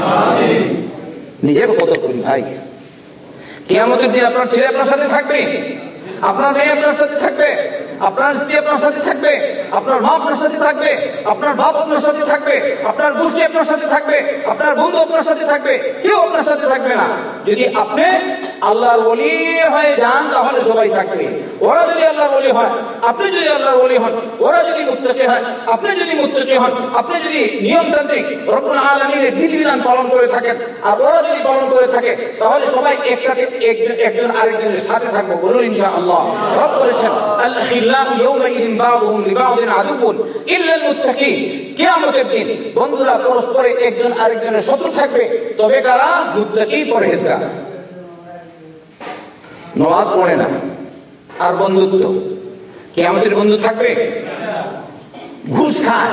নিজের কত করি ভাই। কেয়ামতের দিন আপনার ছেলে আপনার সাথে থাকবে আপনার মেয়ে আপনার সাথে থাকবে। আপনার স্ত্রী আপনার সাথে থাকবে, আপনার মা আপনার সাথে থাকবে, আপনার বাপ আপনার সাথে থাকবে, আপনার গোষ্ঠী আপনার সাথে থাকবে, আপনার বন্ধু আপনার সাথে থাকবে, কেউ আপনার সাথে থাকবে না। যদি আপনি আল্লাহর ওলি হয়ে যান, তাহলে সবাই থাকবে। ওরা যদি আল্লাহর ওলি হয়, আপনি যদি আল্লাহর ওলি হন, ওরা যদি মুত্তাকি হয়, আপনি যদি মুত্তাকি হন, আপনি যদি নিয়মতান্ত্রিক রব্বুল আলামিনের বিধিবিধান পালন করে থাকেন, আর ওরা যদি পালন করে থাকে, তাহলে সবাই একসাথে একজন একজন আরেকজনের সাথে থাকব বলুন ইনশাআল্লাহ। রব বলেছেন আল-খিল্লাহু ইয়াওমাইদিন বা'দুহুম লিবা'দিন আদুবুন ইল্লা আল-মুত্তাকিন কিয়ামতের দিন বন্ধুরা পরস্পরে একজন আরেকজনের শত্রু থাকবে। তবে কারা? মুত্তাকি পরহেজগার। নমাজ পড়ে না। আর বন্ধুত্ব? কে আমাদের বন্ধু থাকবে? ঘুষ খায়।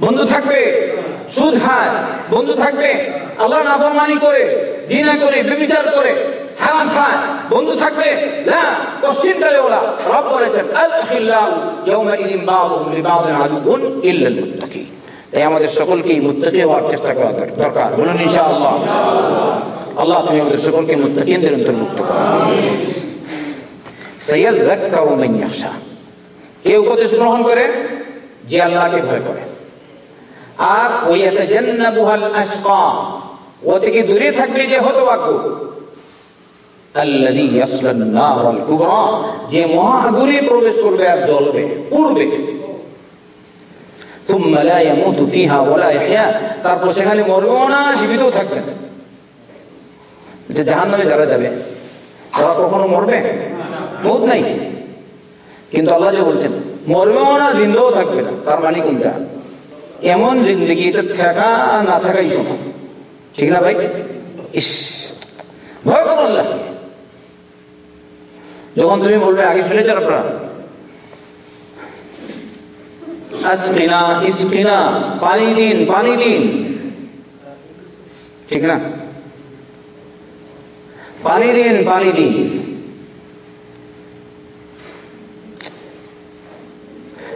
বন্ধু থাকবে? সুদ খায়। বন্ধু থাকবে? আল্লাহ নাফরমানি করে, জিনা করে বিবিচার করে, হারাম খায়। বন্ধু থাকবে না কষ্টিন কালে ওরা। রব বলেছেন আল ইয়াওমাইদিন বা'দুহুম লিবা'দিন আদুউন ইল্লা তাই আমাদের সকলকেই মুত্তাকি হওয়ার চেষ্টা করা দরকার। বলুন, ইনশাআল্লাহ। আল্লাহ, তুমি আমাদের সকলকে মুত্তাকিনদের অন্তর্ভুক্ত করো। সাইয়াযাক্কারু মান ইয়াখশা। কে উপদেশ গ্রহণ করে, যে আল্লাহকে ভয় করে। আর ওই ইয়াতাজান্নাবুহাল আশকা ও থেকে দূরে থাকবে যে হতভাগ্য। যে মহা প্রবেশ করবে আর জ্বলবে, উড়বে। তারপর সেখানে মরবেও না, জীবিতও থাকবে যে আচ্ছা, জাহান নামে যারা যাবে, তারা কখনো মরবে? মত নাই। কিন্তু আল্লাহ যে বলছেন, মরবেও না, জিন্দাও থাকবে না। তার মানে কোনটা? এমন জিন্দগি, এটা থাকা না থাকাই সমান ঠিক না ভাই? ইস, ভয় করো আল্লাহকে। যখন তুমি বলবে আগে শুনে যান আপনারা আসকিনা ইসকিনা পানি দিন পানি দিন ঠিক না পানি দিন পানি দিন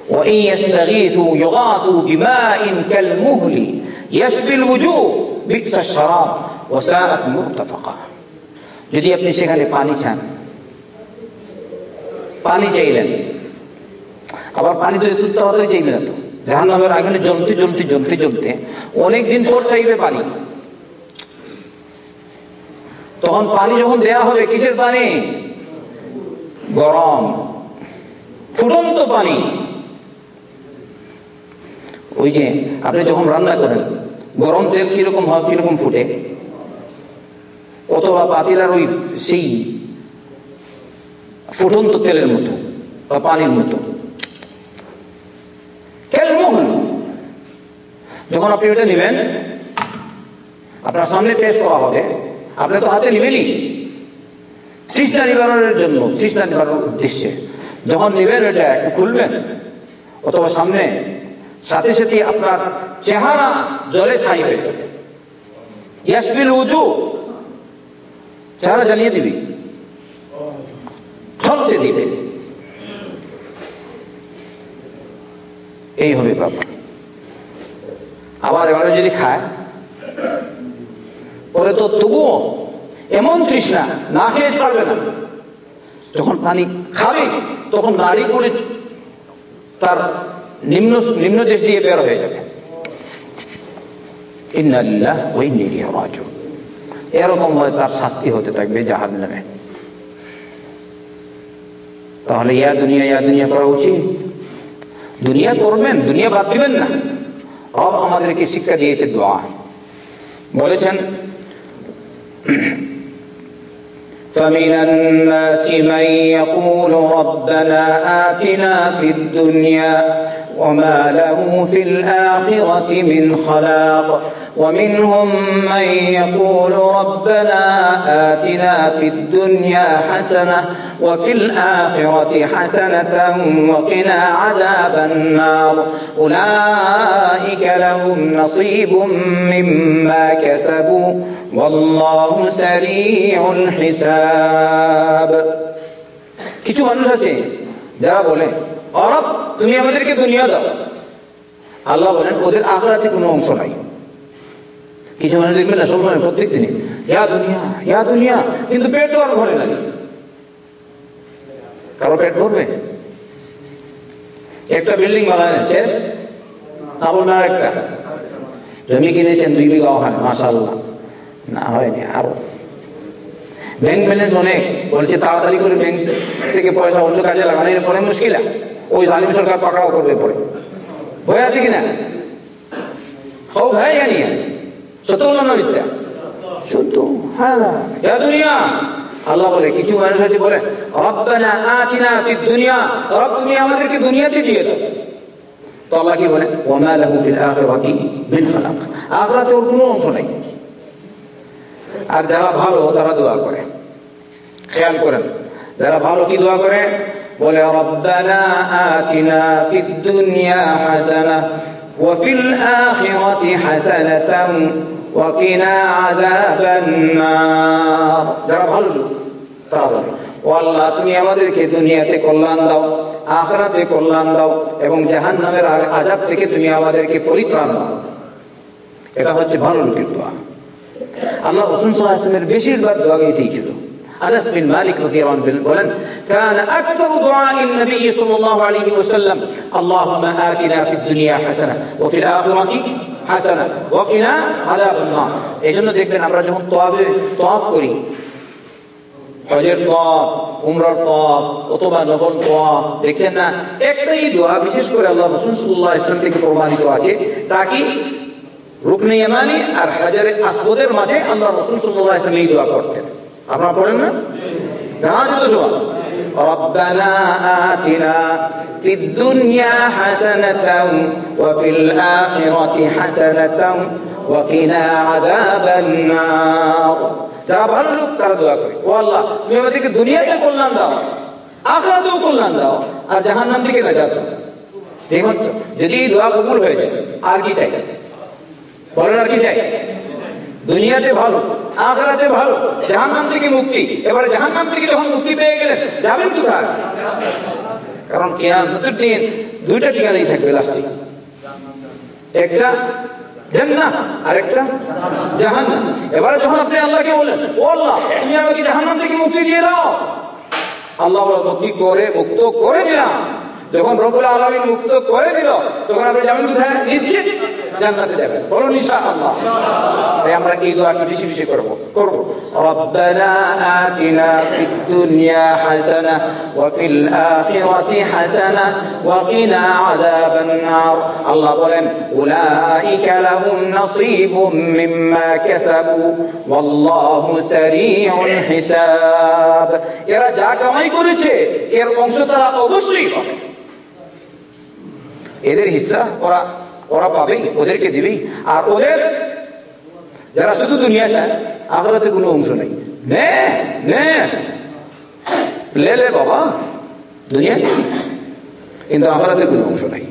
وإن يستغيثوا يغاثوا بماء كالمهل يشفي الوجوه بئس الشراب وساءت مرتفقة যদি আপনি সেখানে পানি চান পানি চাইলেন। আবার পানি তো একটু তাড়াতাড়ি চাইবে না তো জাহান্নামের আগুনে জ্বলতে জ্বলতে জ্বলতে জ্বলতে অনেকদিন পর চাইবে পানি। তখন পানি যখন দেয়া হবে, কিসের পানি? গরম। ফুটন্ত পানি। ওই যে আপনি যখন রান্না করেন, গরম তেল কীরকম হয়, কীরকম ফুটে? অথবা পাতিলার ওই সেই ফুটন্ত তেলের মতো বা পানির মতো। যখন আপনি ওটা নেবেন, আপনার সামনে পেশ করা হবে। আপনি তো হাতে নেবেনই। তৃষ্ণা নিবারণের জন্য, তৃষ্ণা নিবারণের উদ্দেশ্যে। যখন নেবেন এটা একটু খুলবেন, অথবা সামনে, সাথে সাথে আপনার চেহারা জলে ছাই হয়ে উজু। চেহারা জ্বালিয়ে দিবি। ঝলসে দিবে। এই হবে ব্যাপার। আবার এবারে যদি খায় পরে তো তবুও এমন তৃষ্ণা, না খেয়ে ছাড়বে না। যখন পানি খাবে, তখন নারী পড়ে তার নিম্ন নিম্ন দেশ দিয়ে বের হয়ে যাবে। ইন্নালিল্লাহ ওই নিরীহ এরকম হয় তার শাস্তি হতে থাকবে জাহাজ নামে তাহলে ইয়া দুনিয়া ইয়া দুনিয়া করা উচিত দুনিয়া করবেন দুনিয়া বাদ দিবেন না রব আমাদেরকে শিক্ষা দিয়েছে দোয়া বলেছেন فمن الناس من يقول ربنا آتنا في الدنيا وما له في الآخرة من خلاق ومنهم من يقول ربنا آتنا في الدنيا حسنة وفي الآخرة حسنة وقنا عذاب النار أولئك لهم نصيب مما كسبوا والله سريع الحساب কিছু মানুষ আছে যারা বলে অরব, তুমি আমাদেরকে দুনিয়া দাও। আল্লাহ বলেন, ওদের আখড়াতে কোনো অংশ নাই। কিছু মানুষ দেখবেন না, সবসময় প্রত্যেক দিনে ইয়া দুনিয়া ইয়া দুনিয়া। কিন্তু পেট তো আর ভরে লাগে কারও পেট ভরবে? একটা বিল্ডিং বানালেন শেষ? না একটা। জমি কিনেছেন, দুই বিঘা ওখানে মাসাল্লাহ না, হয়নি, আরও ব্যাংক ব্যালেন্স অনেক। বলছে, তাড়াতাড়ি করে ব্যাংক থেকে পয়সা অন্য কাজে লাগানো পরে মুশকিল। ওই জালিম সরকার পাকড়াও করবে পরে। ভয় আছে কিনা? ও ভাই জানি সত্য মিথ্যা? হ্যাঁ দুনিয়া। বলে, কিছু মানুষ আছে বলে দুনিয়া। তুমি দুনিয়াতে দিয়ে কি বলে ওর কোনো অংশ নাই। আর যারা ভালো, তারা দোয়া করে। খেয়াল করেন, যারা ভালো কি দোয়া করে? বলে রব্বানা আতিনা ফিদ দুনিয়া হাসানা وفي الآخرة حسنة وقنا عذاب النار যারা ভালো লোক তারা বলে ও আল্লাহ তুমি আমাদেরকে দুনিয়াতে কল্যাণ দাও আখরাতে কল্যাণ দাও এবং জাহান নামের আজাব থেকে তুমি আমাদেরকে পরিত্রাণ দাও এটা হচ্ছে ভালো লোকের দোয়া আল্লাহ রসুল সাল্লামের বেশিরভাগ দোয়া এটাই ছিল আনাস বিন মালিক রাদিয়াল্লাহু আনহু বলেন কান আকসারু দুআ নবী সাল্লাল্লাহু আলাইহি ওয়াসাল্লাম, আল্লাহুম্মা আতিনা ফিদ দুনিয়া হাসানা, ওয়া ফিল আখিরাতি হাসানা, ওয়া কিনা আযাবান এজন্য দেখবেন আমরা যখন তওয়াবে, তওয়াফ করি, হজের তপ উমরার তপ অথবা নবল তপ দেখছেন না, একটাই দোয়া বিশেষ করে আল্লাহ রসুল্লাহ ইসলাম থেকে প্রমাণিত আছে, তা কি? রুকনে ইমানি আর হাজারে আসবদের মাঝে আমরা রসুল সাল্লাহ ইসলাম এই দোয়া করতেন। আপনারা পড়েন না জানা যেত সবাই ربنا آتنا في الدنيا حسنة وفي الآخرة حسنة وقنا عذاب النار যারা ভালো লোক তারা দোয়া করে ও আল্লাহ তুমি আমাদেরকে দুনিয়াতে কল্যাণ দাও আখরাতেও কল্যাণ দাও আর জাহান্নাম থেকে নাজাত দাও দেখুন তো যদি এই দোয়া কবুল হয়ে যায় আর কি চাই বলেন আর কি চাই দুনিয়াতে ভালো, আখরাতে ভালো, জাহান্নাম থেকে মুক্তি। এবারে জাহান্নাম থেকে যখন মুক্তি পেয়ে গেলেন, যাবেন কোথায়? কারণ কিয়ামতের দিন দুইটা ঠিকানাই থাকবে লাস্টে একটা জান্নাত আর একটা এবারে যখন আপনি আল্লাহকে বলেন থেকে মুক্তি দিয়ে দাও। আল্লাহ করে করে মুক্ত করে তখন কোথায়? নিশ্চিত? জান্নাতে যাবেন বলুন ইনশাআল্লাহ। তাই আমরা এই দোয়াটা বেশি বেশি করব। করব। রব্বানা আতিনা ফিদ দুনিয়া হাসানা ওয়া ফিল আখিরাতি হাসানা ওয়া কিনা আযাবান নার আল্লাহ বলেন উলাইকা লাহুম নসীবুম মিম্মা কাসাবু ওয়াল্লাহু সারিউল হিসাব। এরা যা কামাই করেছে এর অংশ তারা অবশ্যই পাবে। এদের হিস্সা ওরা ওরা পাবেই, ওদেরকে দিবেই। আর ওদের, যারা শুধু দুনিয়া চায়, আখরাতে কোনো অংশ নেই। নে লে লে, বাবা। দুনিয়া কিন্তু আখরাতে কোনো অংশ নেই।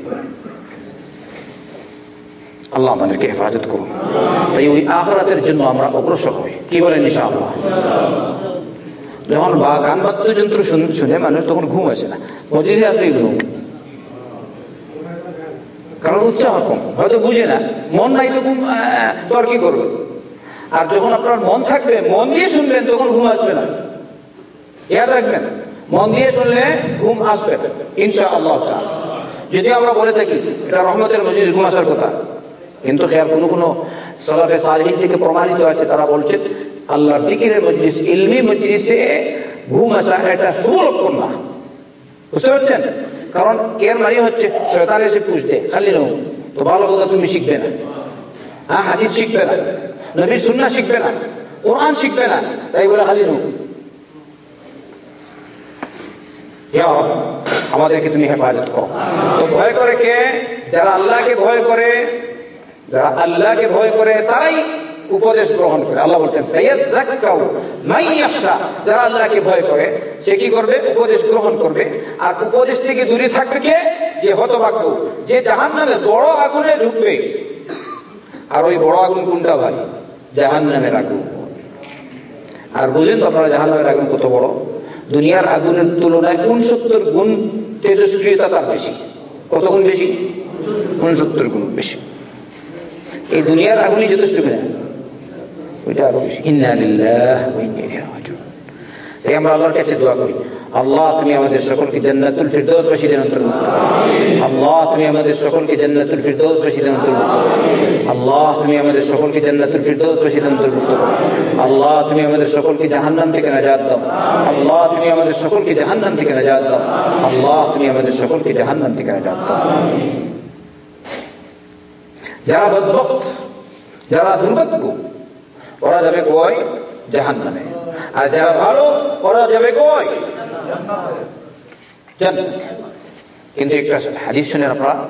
আল্লাহ আমাদেরকে হেফাজত করুন। তাই ওই আখরাতের জন্য আমরা অগ্রসর হই। কি বলেন ইনশাআল্লাহ? যখন বা গান বাদ্যযন্ত্র শুন- মানুষ, তখন ঘুম আসে না। মজলিসে আসলে ঘুম। কারণ উৎসাহ কম হয়তো বুঝে না। মন নাই তো ঘুম আহ, তো আর কি করবে? আর যখন আপনার মন থাকবে মন দিয়ে শুনবেন তখন ঘুম আসবে না। ইয়াদ রাখবেন মন দিয়ে শুনলে ঘুম আসবে ইনশা আল্লাহ যদি আমরা বলে থাকি এটা রহমতের মজুরি ঘুম আসার কথা। কিন্তু খেয়াল কোনো কোনো সলাফে সালহীন থেকে প্রমাণিত আছে তারা বলছে আল্লাহর দিকিরের মজলিস ইলমি মজলিসে ঘুম আসা এটা শুভ লক্ষণ না। বুঝতে পারছেন? কারণ এর মানে হচ্ছে? শয়তান এসে পুষতে খালি নৌ তো ভালো কথা তুমি শিখবে না। হ্যাঁ হাদিস শিখবে না। নবীর সুন্না শিখবে না। কোরআন শিখবে না। তাই বলে খালি নৌ আমাদেরকে তুমি হেফাজত করো। তো ভয় করে কে? যারা আল্লাহকে ভয় করে, যারা আল্লাহকে ভয় করে, তারাই উপদেশ গ্রহণ করে। আল্লাহ বলছেন সৈয়দ যারা আল্লাহকে ভয় করে, সে কি করবে? উপদেশ গ্রহণ করবে। আর উপদেশ থেকে দূরে থাকবে কে? যে হতভাগ্য, যে জাহান্নামে বড় আগুনে ঢুকবে আর ওই বড় আগুন কোনটা ভাই? জাহান্নামের আগুন। আর বুঝেন তো আপনারা জাহান্নামের আগুন কত বড়? দুনিয়ার আগুনের তুলনায় উনসত্তর গুণ তেজস্ক্রিয়তা তার বেশি। কত গুণ বেশি? উনসত্তর গুণ বেশি। এই দুনিয়ার আগুনই যথেষ্ট কিনা? ওইটা আরও বেশি ইন্না লিল্লাহ ওয়া ইন্না ইলাইহি রাজিউন তাই আমরা আল্লাহর কাছে দোয়া করি আল্লাহ তুমি আমাদের সকলকে জান্নাতুল ফিরদৌস বাসীদের অন্তর্ভুক্ত আল্লাহ তুমি আমাদের সকলকে জান্নাতুল ফিরদৌস বাসীদের অন্তর্ভুক্ত আল্লাহ তুমি আমাদের সকলকে জান্নাতুল ফিরদৌস বাসীদের অন্তর্ভুক্ত আল্লাহ তুমি আমাদের সকলকে জাহান্নাম থেকে নাজাত দাও আল্লাহ তুমি আমাদের সকলকে জাহান্নাম থেকে নাজাত দাও আল্লাহ তুমি আমাদের সকলকে জাহান্নাম থেকে নাজাত দাও যারা বদবক্ত যারা দুর্ভাগ্য ওরা যাবে কই জাহান্নামে। আর যারা ভালো ওরা যাবে কই জান্নাতে। কিন্তু একটা হাদিস শুনেন আপনারা,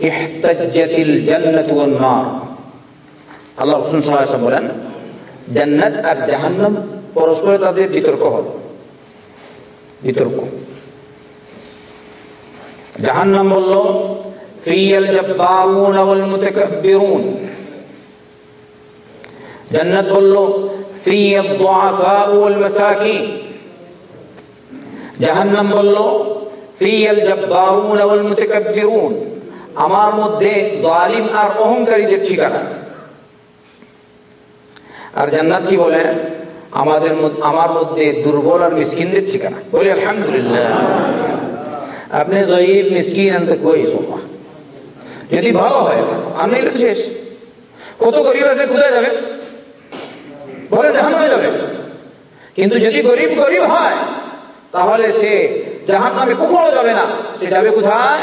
ইহতাজ্জাতিল জান্নাতু ওয়ান নার। আল্লাহ রাসূল সাল্লাল্লাহু আলাইহি ওয়াসাল্লাম বলেন, জান্নাত আর জাহান্নাম পরস্পর তাদের বিতর্ক হবে। বিতর্ক। জাহান্নাম বলল, ফিয়াল জাব্বারুন ওয়াল মুতাকাব্বিরুন। জান্নাত বলল জাহান্নাম বলল আমার মধ্যে জালিম আর অহংকারীদের ঠিকানা। আর জান্নাত কি বলে? আমাদের আমার মধ্যে দুর্বল আর মিসকিনদের ঠিকানা। বলি, আলহামদুলিল্লাহ। আপনি জয়ীব, মিসকিন, আনতে কই সোমা যদি ভালো হয় আমি শেষ। কত গরিব আছে, কোথায় যাবে বলে হয়ে যাবে। কিন্তু যদি গরিব গরিব হয়, তাহলে সে জাহান নামে কখনো যাবে না। সে যাবে কোথায়?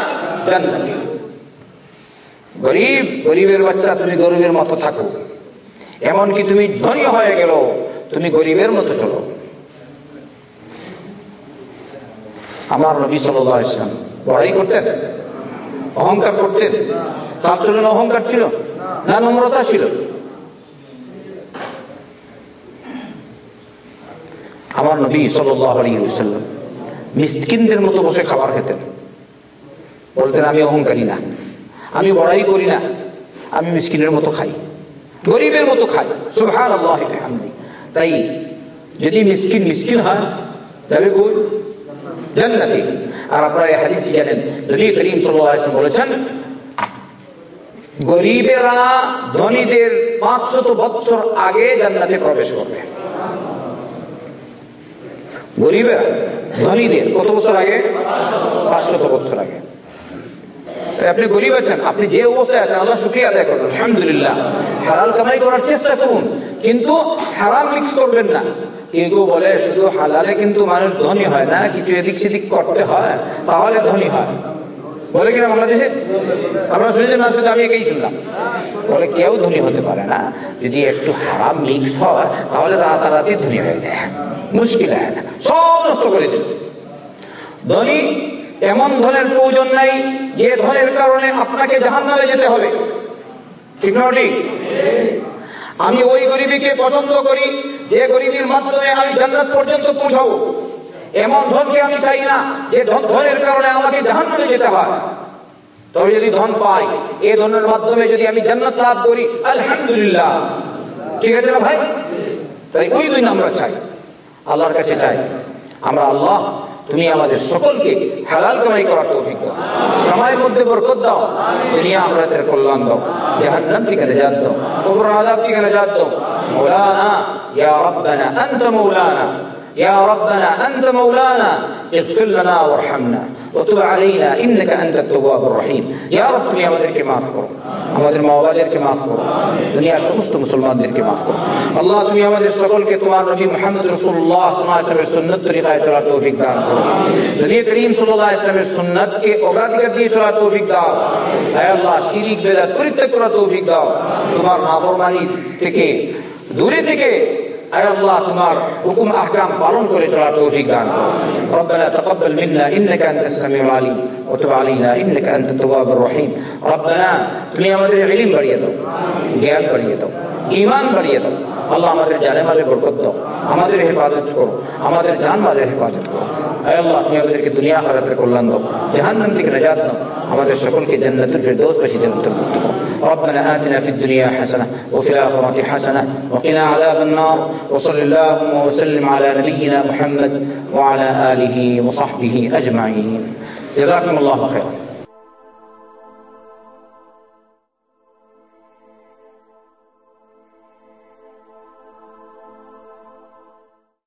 গরিব গরিবের বাচ্চা, তুমি গরিবের মতো থাকো। এমনকি তুমি ধনী হয়ে গেল তুমি গরিবের মতো চলো। আমার নবী সাল্লাম বড়াই করতেন, অহংকার করতেন। চালচলন অহংকার ছিল, না নম্রতা ছিল। আমার নবী ওয়াসাল্লাম মিসকিনদের মতো বসে খাবার খেতেন। বলতেন, আমি অহংকারী না। আমি বড়াই করি না। আমি মিসকিনের মতো খাই। গরিবের মতো খাই। বিহামদি। তাই যদি মিসকিন মিসকিন হয়, যাবে কই? আর আপনারা এই জানেন, নবী করিম বলেছেন, গরিবেরা ধনীদের পাঁচশত বছর আগে জান্নাতে প্রবেশ করবে। গরিবেরা ধনীদের কত বছর আগে? পাঁচশত বছর আগে। তাই আপনি গরিব আছেন, আপনি যে অবস্থায় আছেন, আল্লাহ শুক্রিয়া আদায় করবেন আলহামদুলিল্লাহ। হালাল কামাই করার চেষ্টা করুন, কিন্তু হারাম মিক্স করবেন না। কেউ বলে, শুধু হালালে কিন্তু মানুষ ধনী হয় না, কিছু এদিক সেদিক করতে হয়, তাহলে ধনী হয়। বলে কিনা বাংলাদেশে? আপনারা শুনেছেন না, শুধু আমি একেই শুনলাম। বলে কেউ ধনী হতে পারে না। যদি একটু হারাম মিক্স হয়, তাহলে রাতারাতি ধনী হয়ে যায়। মুশকিল হয় না। সব নষ্ট করে দেবে ধনী এমন ধনের প্রয়োজন নাই, যে ধনের কারণে আপনাকে জাহান্নামে যেতে হবে। ঠিক না ঠিক? আমি ওই গরিবীকে পছন্দ করি, যে গরিবীর মাধ্যমে আমি জান্নাত পর্যন্ত পৌঁছাবো। এমন ধনকে আমি চাই না যে ধন ধনের কারণে আমাকে জাহান্নামে যেতে হয়। তবে যদি ধন পাই এই ধনের মাধ্যমে যদি আমি জান্নাত লাভ করি, আলহামদুলিল্লাহ। ঠিক আছে না ভাই? তাই ওই দুই আমরা চাই। আল্লাহর কাছে চাই। আমরা আল্লাহ, তুমি আমাদের সকলকে হালাল কামাই করার তৌফিক দাও। কামাইয়ের মধ্যে বরকত দাও। দুনিয়া আখরাতের কল্যাণ দাও। জাহান্নাম থেকে নাজাত দাও। কবর আযাব থেকে নাজাত দাও। মাওলানা ইয়া রাব্বানা, আনতা মাওলানা يا ربنا أنت مولانا اغفر لنا وارحمنا وتب علينا إنك أنت التواب الرحيم يا رب তুমি আমাদেরকে মাফ করো আমাদের মা বাবাদেরকে মাফ করো দুনিয়ার সমস্ত মুসলমানদেরকে মাফ করো আল্লাহ তুমি আমাদের সকলকে তোমার নবী মুহাম্মদ রাসূলুল্লাহ সাল্লাল্লাহু আলাইহি ওয়াসাল্লামের সুন্নাত তরিকায় চলার তৌফিক দান করো নবী করিম সাল্লাল্লাহু আলাইহি ওয়াসাল্লামের সুন্নাতকে অগ্রাধিকার দিয়ে চলার তৌফিক দাও হে আল্লাহ শিরিক বেদাত পরিত্যাগ করার তৌফিক দাও তোমার নাফরমানি থেকে দূরে থেকে أي الله تمار حكم أحكام পালন করে চলার তৌফিক দান করো ربنا تقبل منا إنك أنت السميع العليم وتب علينا إنك أنت التواب الرحيم ربنا তুমি আমাদের ইলম বাড়িয়ে দাও জ্ঞান বাড়িয়ে দাও ঈমান বাড়িয়ে দাও আল্লাহ আমাদের জানে মালে বরকত দাও আমাদের হেফাজত করো আমাদের জান মালের হেফাজত করো আয় আল্লাহ তুমি আমাদেরকে দুনিয়া আখিরাতের কল্যাণ দাও জাহান্নাম থেকে নাজাত দাও আমাদের সকলকে জান্নাতুল ফিরদৌস বাসীদের অন্তর্ভুক্ত করো ربنا آتنا في الدنيا حسنة وفي الآخرة حسنة وقنا عذاب النار وصل اللهم وسلم على نبينا محمد وعلى آله وصحبه أجمعين. جزاكم الله خيرا.